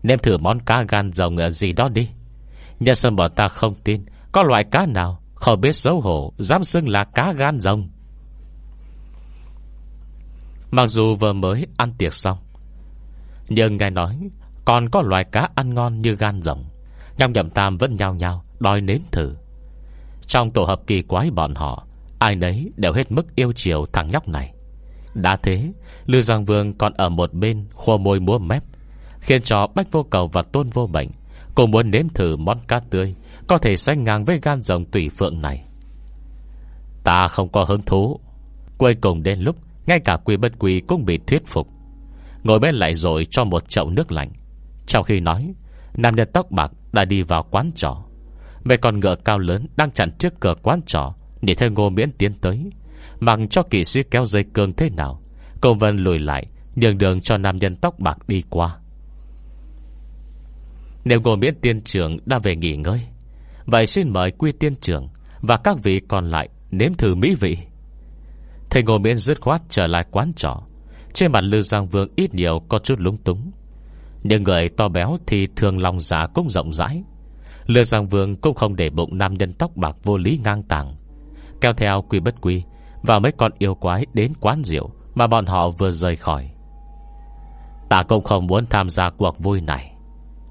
Nêm thử món cá gan rồng ờ, gì đó đi. Nhân sân bọn ta không tin, Có loại cá nào Không biết xấu hổ Dám xưng là cá gan rồng? Mặc dù vừa mới ăn tiệc xong, Nhưng ngài nói Còn có loại cá ăn ngon như gan rồng. Nhong nhậm tam vẫn nhao nhao, Đòi nếm thử. Trong tổ hợp kỳ quái bọn họ, Ai nấy đều hết mức yêu chiều thằng nhóc này. Đã thế, Lư Giang Vương còn ở một bên Khô môi múa mép, Khiến cho Bách Vô Cầu và Tôn Vô Bệnh Cùng muốn nếm thử món cá tươi Có thể sánh ngang với gan rồng tùy phượng này. Ta không có hứng thú. Cuối cùng đến lúc, Ngay cả quy bất quy cũng bị thuyết phục. Ngồi bên lại rồi cho một chậu nước lạnh. Trong khi nói, Nam nhân tóc bạc đã đi vào quán trò Về con ngựa cao lớn Đang chặn trước cửa quán trò Để theo ngô miễn tiến tới. Mặc cho kỵ sĩ kéo dây cương thế nào Công vân lùi lại, Nhường đường cho nam nhân tóc bạc đi qua. Nếu ngô miễn tiên trưởng đã về nghỉ ngơi, Vậy xin mời quy tiên trưởng Và các vị còn lại Nếm thử mỹ vị. Thầy ngô miễn dứt khoát trở lại quán trọ, Trên mặt Lư Giang Vương ít nhiều Có chút lúng túng. Nhưng người to béo thì thường lòng giả cũng rộng rãi. Lừa Giang Vương cũng không để bụng Nam nhân tóc bạc vô lý ngang tàng. Kéo theo quy bất quy, Và mấy con yêu quái đến quán rượu Mà bọn họ vừa rời khỏi. Ta cũng không muốn tham gia cuộc vui này.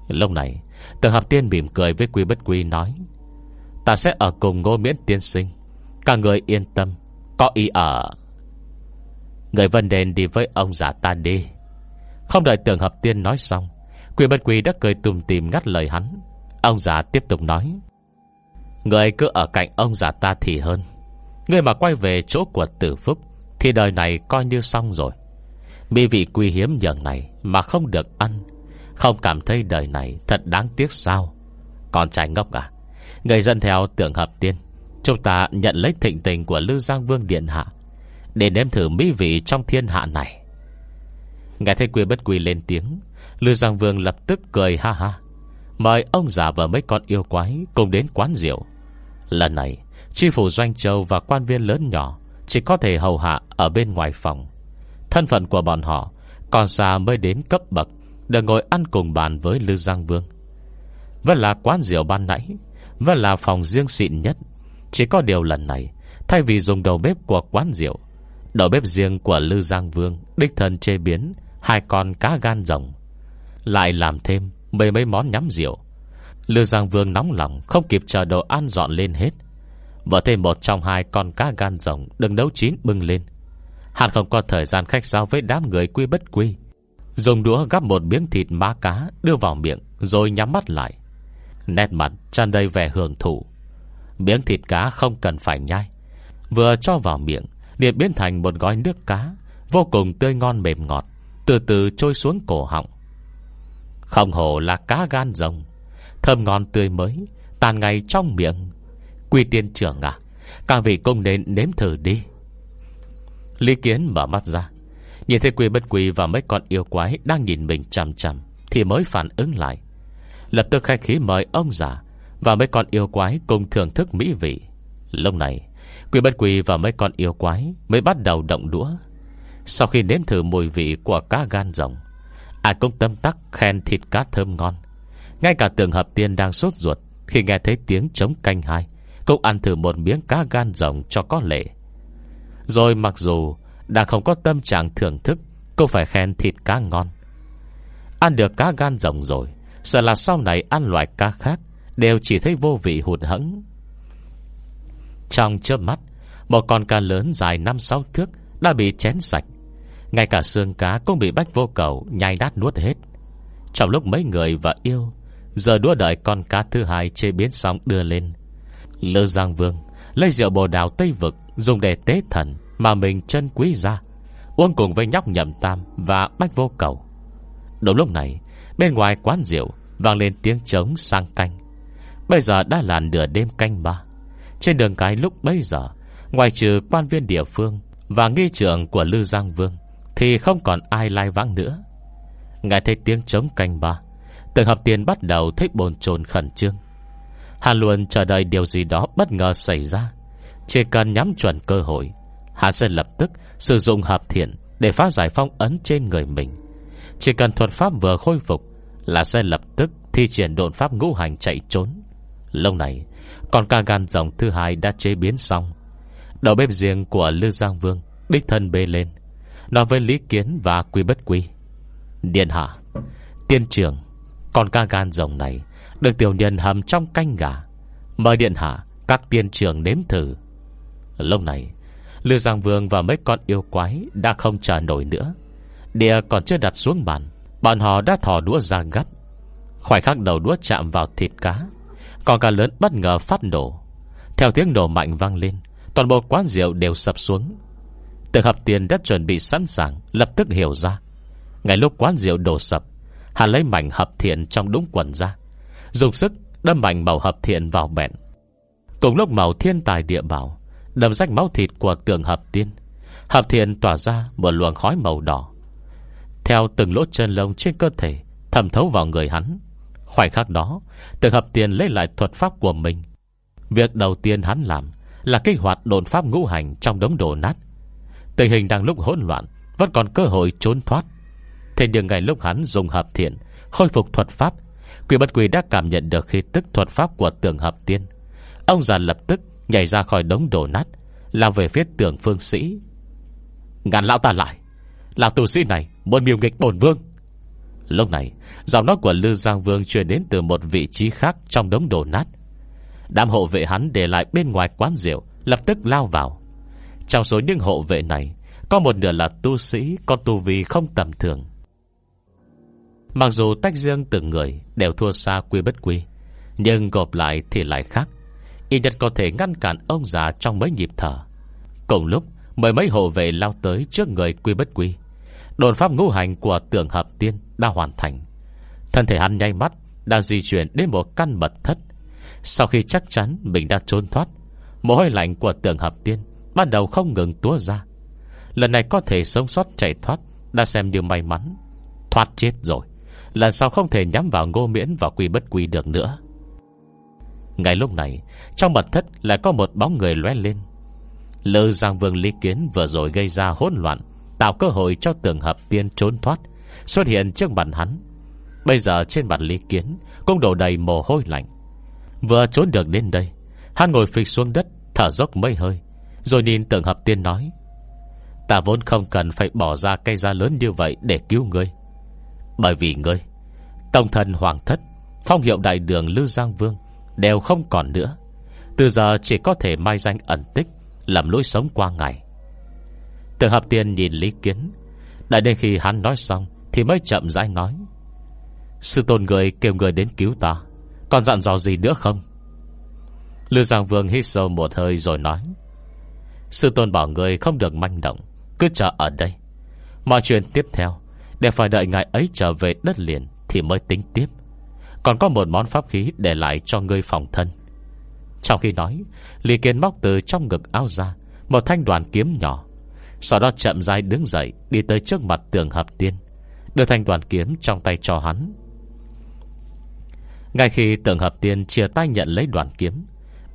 Lúc này Tự hợp tiên mỉm cười với quy bất quy nói, Ta sẽ ở cùng ngô miễn tiên sinh. Cả người yên tâm, Có ý ở. Người vân đền đi với ông giả ta đi. Không đợi tưởng hợp tiên nói xong, Quỷ bất quỷ đã cười tùm tìm ngắt lời hắn. Ông già tiếp tục nói, Người cứ ở cạnh ông già ta thì hơn. Người mà quay về chỗ của tử phúc Thì đời này coi như xong rồi. Mỹ vị quý hiếm nhường này Mà không được ăn, Không cảm thấy đời này thật đáng tiếc sao? Còn trai ngốc à Người dân theo tưởng hợp tiên, Chúng ta nhận lấy thịnh tình của Lư Giang Vương Điện Hạ Để nếm thử mỹ vị trong thiên hạ này. Nghe thấy quy bất quy lên tiếng, Lư Giang Vương lập tức cười ha ha. Mời ông già và mấy con yêu quái Cùng đến quán rượu. Lần này, Chi phủ Doanh Châu và quan viên lớn nhỏ Chỉ có thể hầu hạ ở bên ngoài phòng. Thân phận của bọn họ Còn xa mới đến cấp bậc Để ngồi ăn cùng bàn với Lư Giang Vương. Vẫn là quán rượu ban nãy, Vẫn là phòng riêng xịn nhất. Chỉ có điều lần này, Thay vì dùng đầu bếp của quán rượu, Đầu bếp riêng của Lư Giang Vương Đích thân chế biến Hai con cá gan rồng. Lại làm thêm mấy mấy món nhắm rượu. Lư Giang Vương nóng lòng, Không kịp chờ đồ ăn dọn lên hết. Vợ thêm một trong hai con cá gan rồng Đừng nấu chín bưng lên. Hắn không có thời gian khách giao với đám người quy bất quy. Dùng đũa gắp một miếng thịt má cá, Đưa vào miệng, Rồi nhắm mắt lại. Nét mặt tràn đầy vẻ hưởng thụ. Miếng thịt cá không cần phải nhai. Vừa cho vào miệng, liền biến thành một gói nước cá, Vô cùng tươi ngon mềm ngọt. Từ từ trôi xuống cổ họng. Không hổ là cá gan rồng, Thơm ngon tươi mới, Tàn ngay trong miệng. Quy tiên trưởng à Các vị cũng nên nếm thử đi. Lý kiến mở mắt ra, Nhìn thấy quy bất quy và mấy con yêu quái Đang nhìn mình chằm chằm Thì mới phản ứng lại. Lập tức khai khí mời ông già và mấy con yêu quái cùng thưởng thức mỹ vị. Lúc này, Quy bất quỳ và mấy con yêu quái Mới bắt đầu động đũa. Sau khi nếm thử mùi vị của cá gan rồng, Ai cũng tâm tắc khen thịt cá thơm ngon. Ngay cả tường hợp tiên đang sốt ruột Khi nghe thấy tiếng trống canh hai, Cũng ăn thử một miếng cá gan rồng cho có lệ. Rồi mặc dù đã không có tâm trạng thưởng thức, Cũng phải khen thịt cá ngon. Ăn được cá gan rồng rồi, Sợ là sau này ăn loại cá khác Đều chỉ thấy vô vị hụt hẫng. Trong chớp mắt, Một con cá lớn dài 5-6 thước Đã bị chén sạch. Ngay cả xương cá cũng bị bách vô cầu, Nhai đát nuốt hết. Trong lúc mấy người và yêu, Giờ đua đợi con cá thứ hai chế biến xong đưa lên. Lơ Giang Vương Lấy rượu bồ đào Tây Vực, Dùng để tế thần Mà mình chân quý ra, Uống cùng với nhóc nhậm tam Và bách vô cầu. Đúng lúc này, Bên ngoài quán rượu Vang lên tiếng trống sang canh. Bây giờ đã là nửa đêm canh ba. Trên đường cái lúc bây giờ, Ngoài trừ quan viên địa phương Và nghi trưởng của Lư Giang Vương thì không còn ai lai vãng nữa. Ngài thấy tiếng trống canh ba, Từng hợp tiền bắt đầu thấy bồn chồn khẩn trương. Hà luôn chờ đợi điều gì đó bất ngờ xảy ra. Chỉ cần nhắm chuẩn cơ hội Hắn sẽ lập tức sử dụng hợp thiện Để phá giải phong ấn trên người mình. Chỉ cần thuật pháp vừa khôi phục Là sẽ lập tức thi triển độn pháp ngũ hành chạy trốn. Lâu này, Còn ca gan rồng thứ hai đã chế biến xong. Đầu bếp riêng của Lư Giang Vương Đích thân bê lên. Nói với Lý Kiến và Quy Bất Quy. Điện hạ, Tiên trưởng, con ca gan rồng này Được tiểu nhân hầm trong canh gà. Mời điện hạ, các tiên trường nếm thử. Lúc này Lưu Giang Vương và mấy con yêu quái Đã không chờ nổi nữa. Địa còn chưa đặt xuống bàn, Bọn họ đã thò đũa ra gắt Khoảnh khắc đầu đũa chạm vào thịt cá, con cá lớn bất ngờ phát nổ. Theo tiếng nổ mạnh vang lên, Toàn bộ quán rượu đều sập xuống. Từ hợp tiền đã chuẩn bị sẵn sàng, Lập tức hiểu ra. Ngày lúc quán rượu đổ sập Hắn lấy mảnh hợp thiện trong đúng quần ra, Dùng sức đâm mảnh màu hợp thiện vào bẹn. Cùng lúc màu thiên tài địa bảo, Đâm rách máu thịt của tường hợp tiên Hợp thiện tỏa ra một luồng khói màu đỏ. Theo từng lỗ chân lông trên cơ thể, Thẩm thấu vào người hắn. Khoảnh khắc đó, Tường hợp tiền lấy lại thuật pháp của mình. Việc đầu tiên hắn làm Là kích hoạt đồn pháp ngũ hành trong đống đổ nát. Tình hình đang lúc hỗn loạn, Vẫn còn cơ hội trốn thoát. Thế nhưng ngày lúc hắn dùng hợp thiện, Khôi phục thuật pháp, Quỷ bất quỷ đã cảm nhận được khi tức thuật pháp của tường hợp tiên. Ông già lập tức Nhảy ra khỏi đống đổ nát, Lao về phía tường phương sĩ. Ngàn lão ta lại, Lão tù sĩ này muốn miêu nghịch bổn vương. Lúc này, Giọng nói của Lư Giang Vương truyền đến từ một vị trí khác Trong đống đổ nát. Đám hộ vệ hắn để lại bên ngoài quán rượu, Lập tức lao vào. Trong số những hộ vệ này, Có một nửa là tu sĩ, Có tu vi không tầm thường. Mặc dù tách riêng từng người Đều thua xa quy bất quy, Nhưng gộp lại thì lại khác. Y nhất có thể ngăn cản ông già trong mấy nhịp thở. Cùng lúc, Mười mấy hộ vệ lao tới trước người quy bất quy. Đồn pháp ngũ hành của tưởng hợp tiên Đã hoàn thành. Thân thể hắn nhanh mắt Đã di chuyển đến một căn mật thất. Sau khi chắc chắn mình đã trốn thoát, Mồ hôi lạnh của tưởng hợp tiên Bắt đầu không ngừng túa ra. Lần này có thể sống sót chạy thoát, Đã xem như may mắn. Thoát chết rồi, Lần sau không thể nhắm vào ngô miễn Và quy bất quy được nữa. Ngay lúc này, Trong mật thất lại có một bóng người lóe lên. Lư Giang Vương Lý Kiến vừa rồi gây ra hỗn loạn, Tạo cơ hội cho tường hợp tiên trốn thoát, Xuất hiện trước mặt hắn. Bây giờ trên mặt Lý Kiến Cũng đổ đầy mồ hôi lạnh. Vừa trốn được đến đây, Hắn ngồi phịch xuống đất, Thở dốc mây hơi rồi nhìn tưởng hợp tiên nói, Ta vốn không cần phải bỏ ra cây giá lớn như vậy Để cứu ngươi. Bởi vì ngươi, tông thần Hoàng Thất, Phong hiệu đại đường Lư Giang Vương Đều không còn nữa. Từ giờ chỉ có thể mai danh ẩn tích, Làm lối sống qua ngày. Tưởng hợp tiên nhìn Lý Kiến Đại đến khi hắn nói xong Thì mới chậm rãi nói, Sư tôn người kêu người đến cứu ta, Còn dặn dò gì nữa không? Lưu Giang Vương hít sâu một hơi rồi nói Sư tôn bảo người không được manh động, Cứ chờ ở đây. Mọi chuyện tiếp theo, Để phải đợi ngài ấy trở về đất liền Thì mới tính tiếp. Còn có một món pháp khí để lại cho ngươi phòng thân. Trong khi nói, Lý Kiến móc từ trong ngực áo ra, Một thanh đoàn kiếm nhỏ. Sau đó chậm rãi đứng dậy, Đi tới trước mặt tường hợp tiên, Đưa thanh đoàn kiếm trong tay cho hắn. Ngay khi tường hợp tiên Chia tay nhận lấy đoàn kiếm,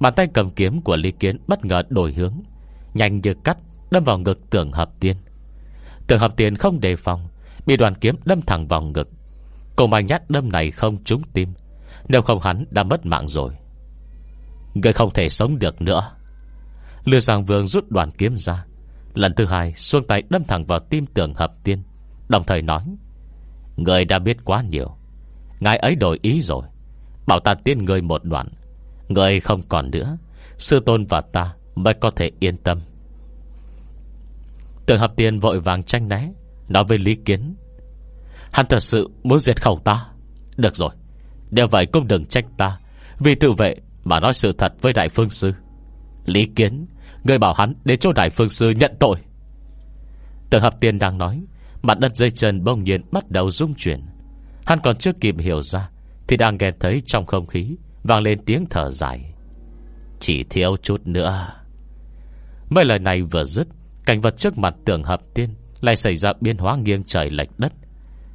Bàn tay cầm kiếm của Lý Kiến bất ngờ đổi hướng Nhanh như cắt, Đâm vào ngực tưởng hợp tiên. Tưởng hợp tiên không đề phòng, Bị đoàn kiếm đâm thẳng vào ngực. Cùng mà nhát đâm này không trúng tim, Nếu không hắn đã mất mạng rồi. Người không thể sống được nữa. Lừa Giang Vương rút đoàn kiếm ra, Lần thứ hai xuông tay đâm thẳng vào tim tưởng hợp tiên, Đồng thời nói, Người đã biết quá nhiều, Ngài ấy đổi ý rồi, Bảo ta tiên người một đoạn. Người không còn nữa, Sư tôn và ta mới có thể yên tâm. Tưởng hợp tiền vội vàng tranh né, Nói với Lý Kiến. Hắn thật sự muốn diệt khẩu ta. Được rồi Đều vậy cũng đừng trách ta, Vì tự vệ mà nói sự thật với Đại Phương Sư. Lý Kiến, Người bảo hắn đến chỗ đại phương sư nhận tội. Tưởng hợp tiền đang nói, Mặt đất dây chân bông nhiên bắt đầu rung chuyển. Hắn còn chưa kịp hiểu ra, Thì đang nghe thấy trong không khí Vang lên tiếng thở dài. Chỉ thiếu chút nữa. Mấy lời này vừa dứt Cảnh vật trước mặt tường hợp tiên, Lại xảy ra biến hóa nghiêng trời lệch đất.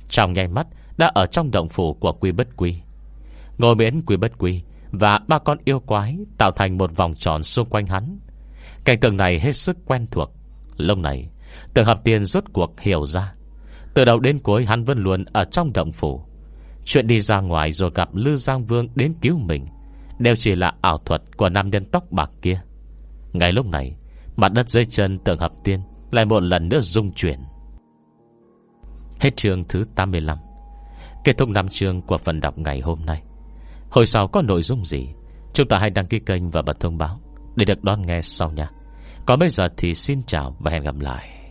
Trong nháy mắt, Đã ở trong động phủ của quy bất quy. Ngồi miễn quy bất quy Và ba con yêu quái Tạo thành một vòng tròn xung quanh hắn. Cảnh tượng này hết sức quen thuộc. Lâu này tường hợp tiên rốt cuộc hiểu ra. Từ đầu đến cuối hắn vẫn luôn ở trong động phủ. Chuyện đi ra ngoài rồi gặp Lư Giang Vương đến cứu mình, Đều chỉ là ảo thuật của nam nhân tóc bạc kia. Ngay lúc này Mặt đất dưới chân tượng hợp tiên Lại một lần nữa rung chuyển. Hết chương thứ 85 Kết thúc năm chương của phần đọc ngày hôm nay. Hồi sau có nội dung gì, Chúng ta hãy đăng ký kênh và bật thông báo Để được đón nghe sau nha. Còn bây giờ thì xin chào và hẹn gặp lại.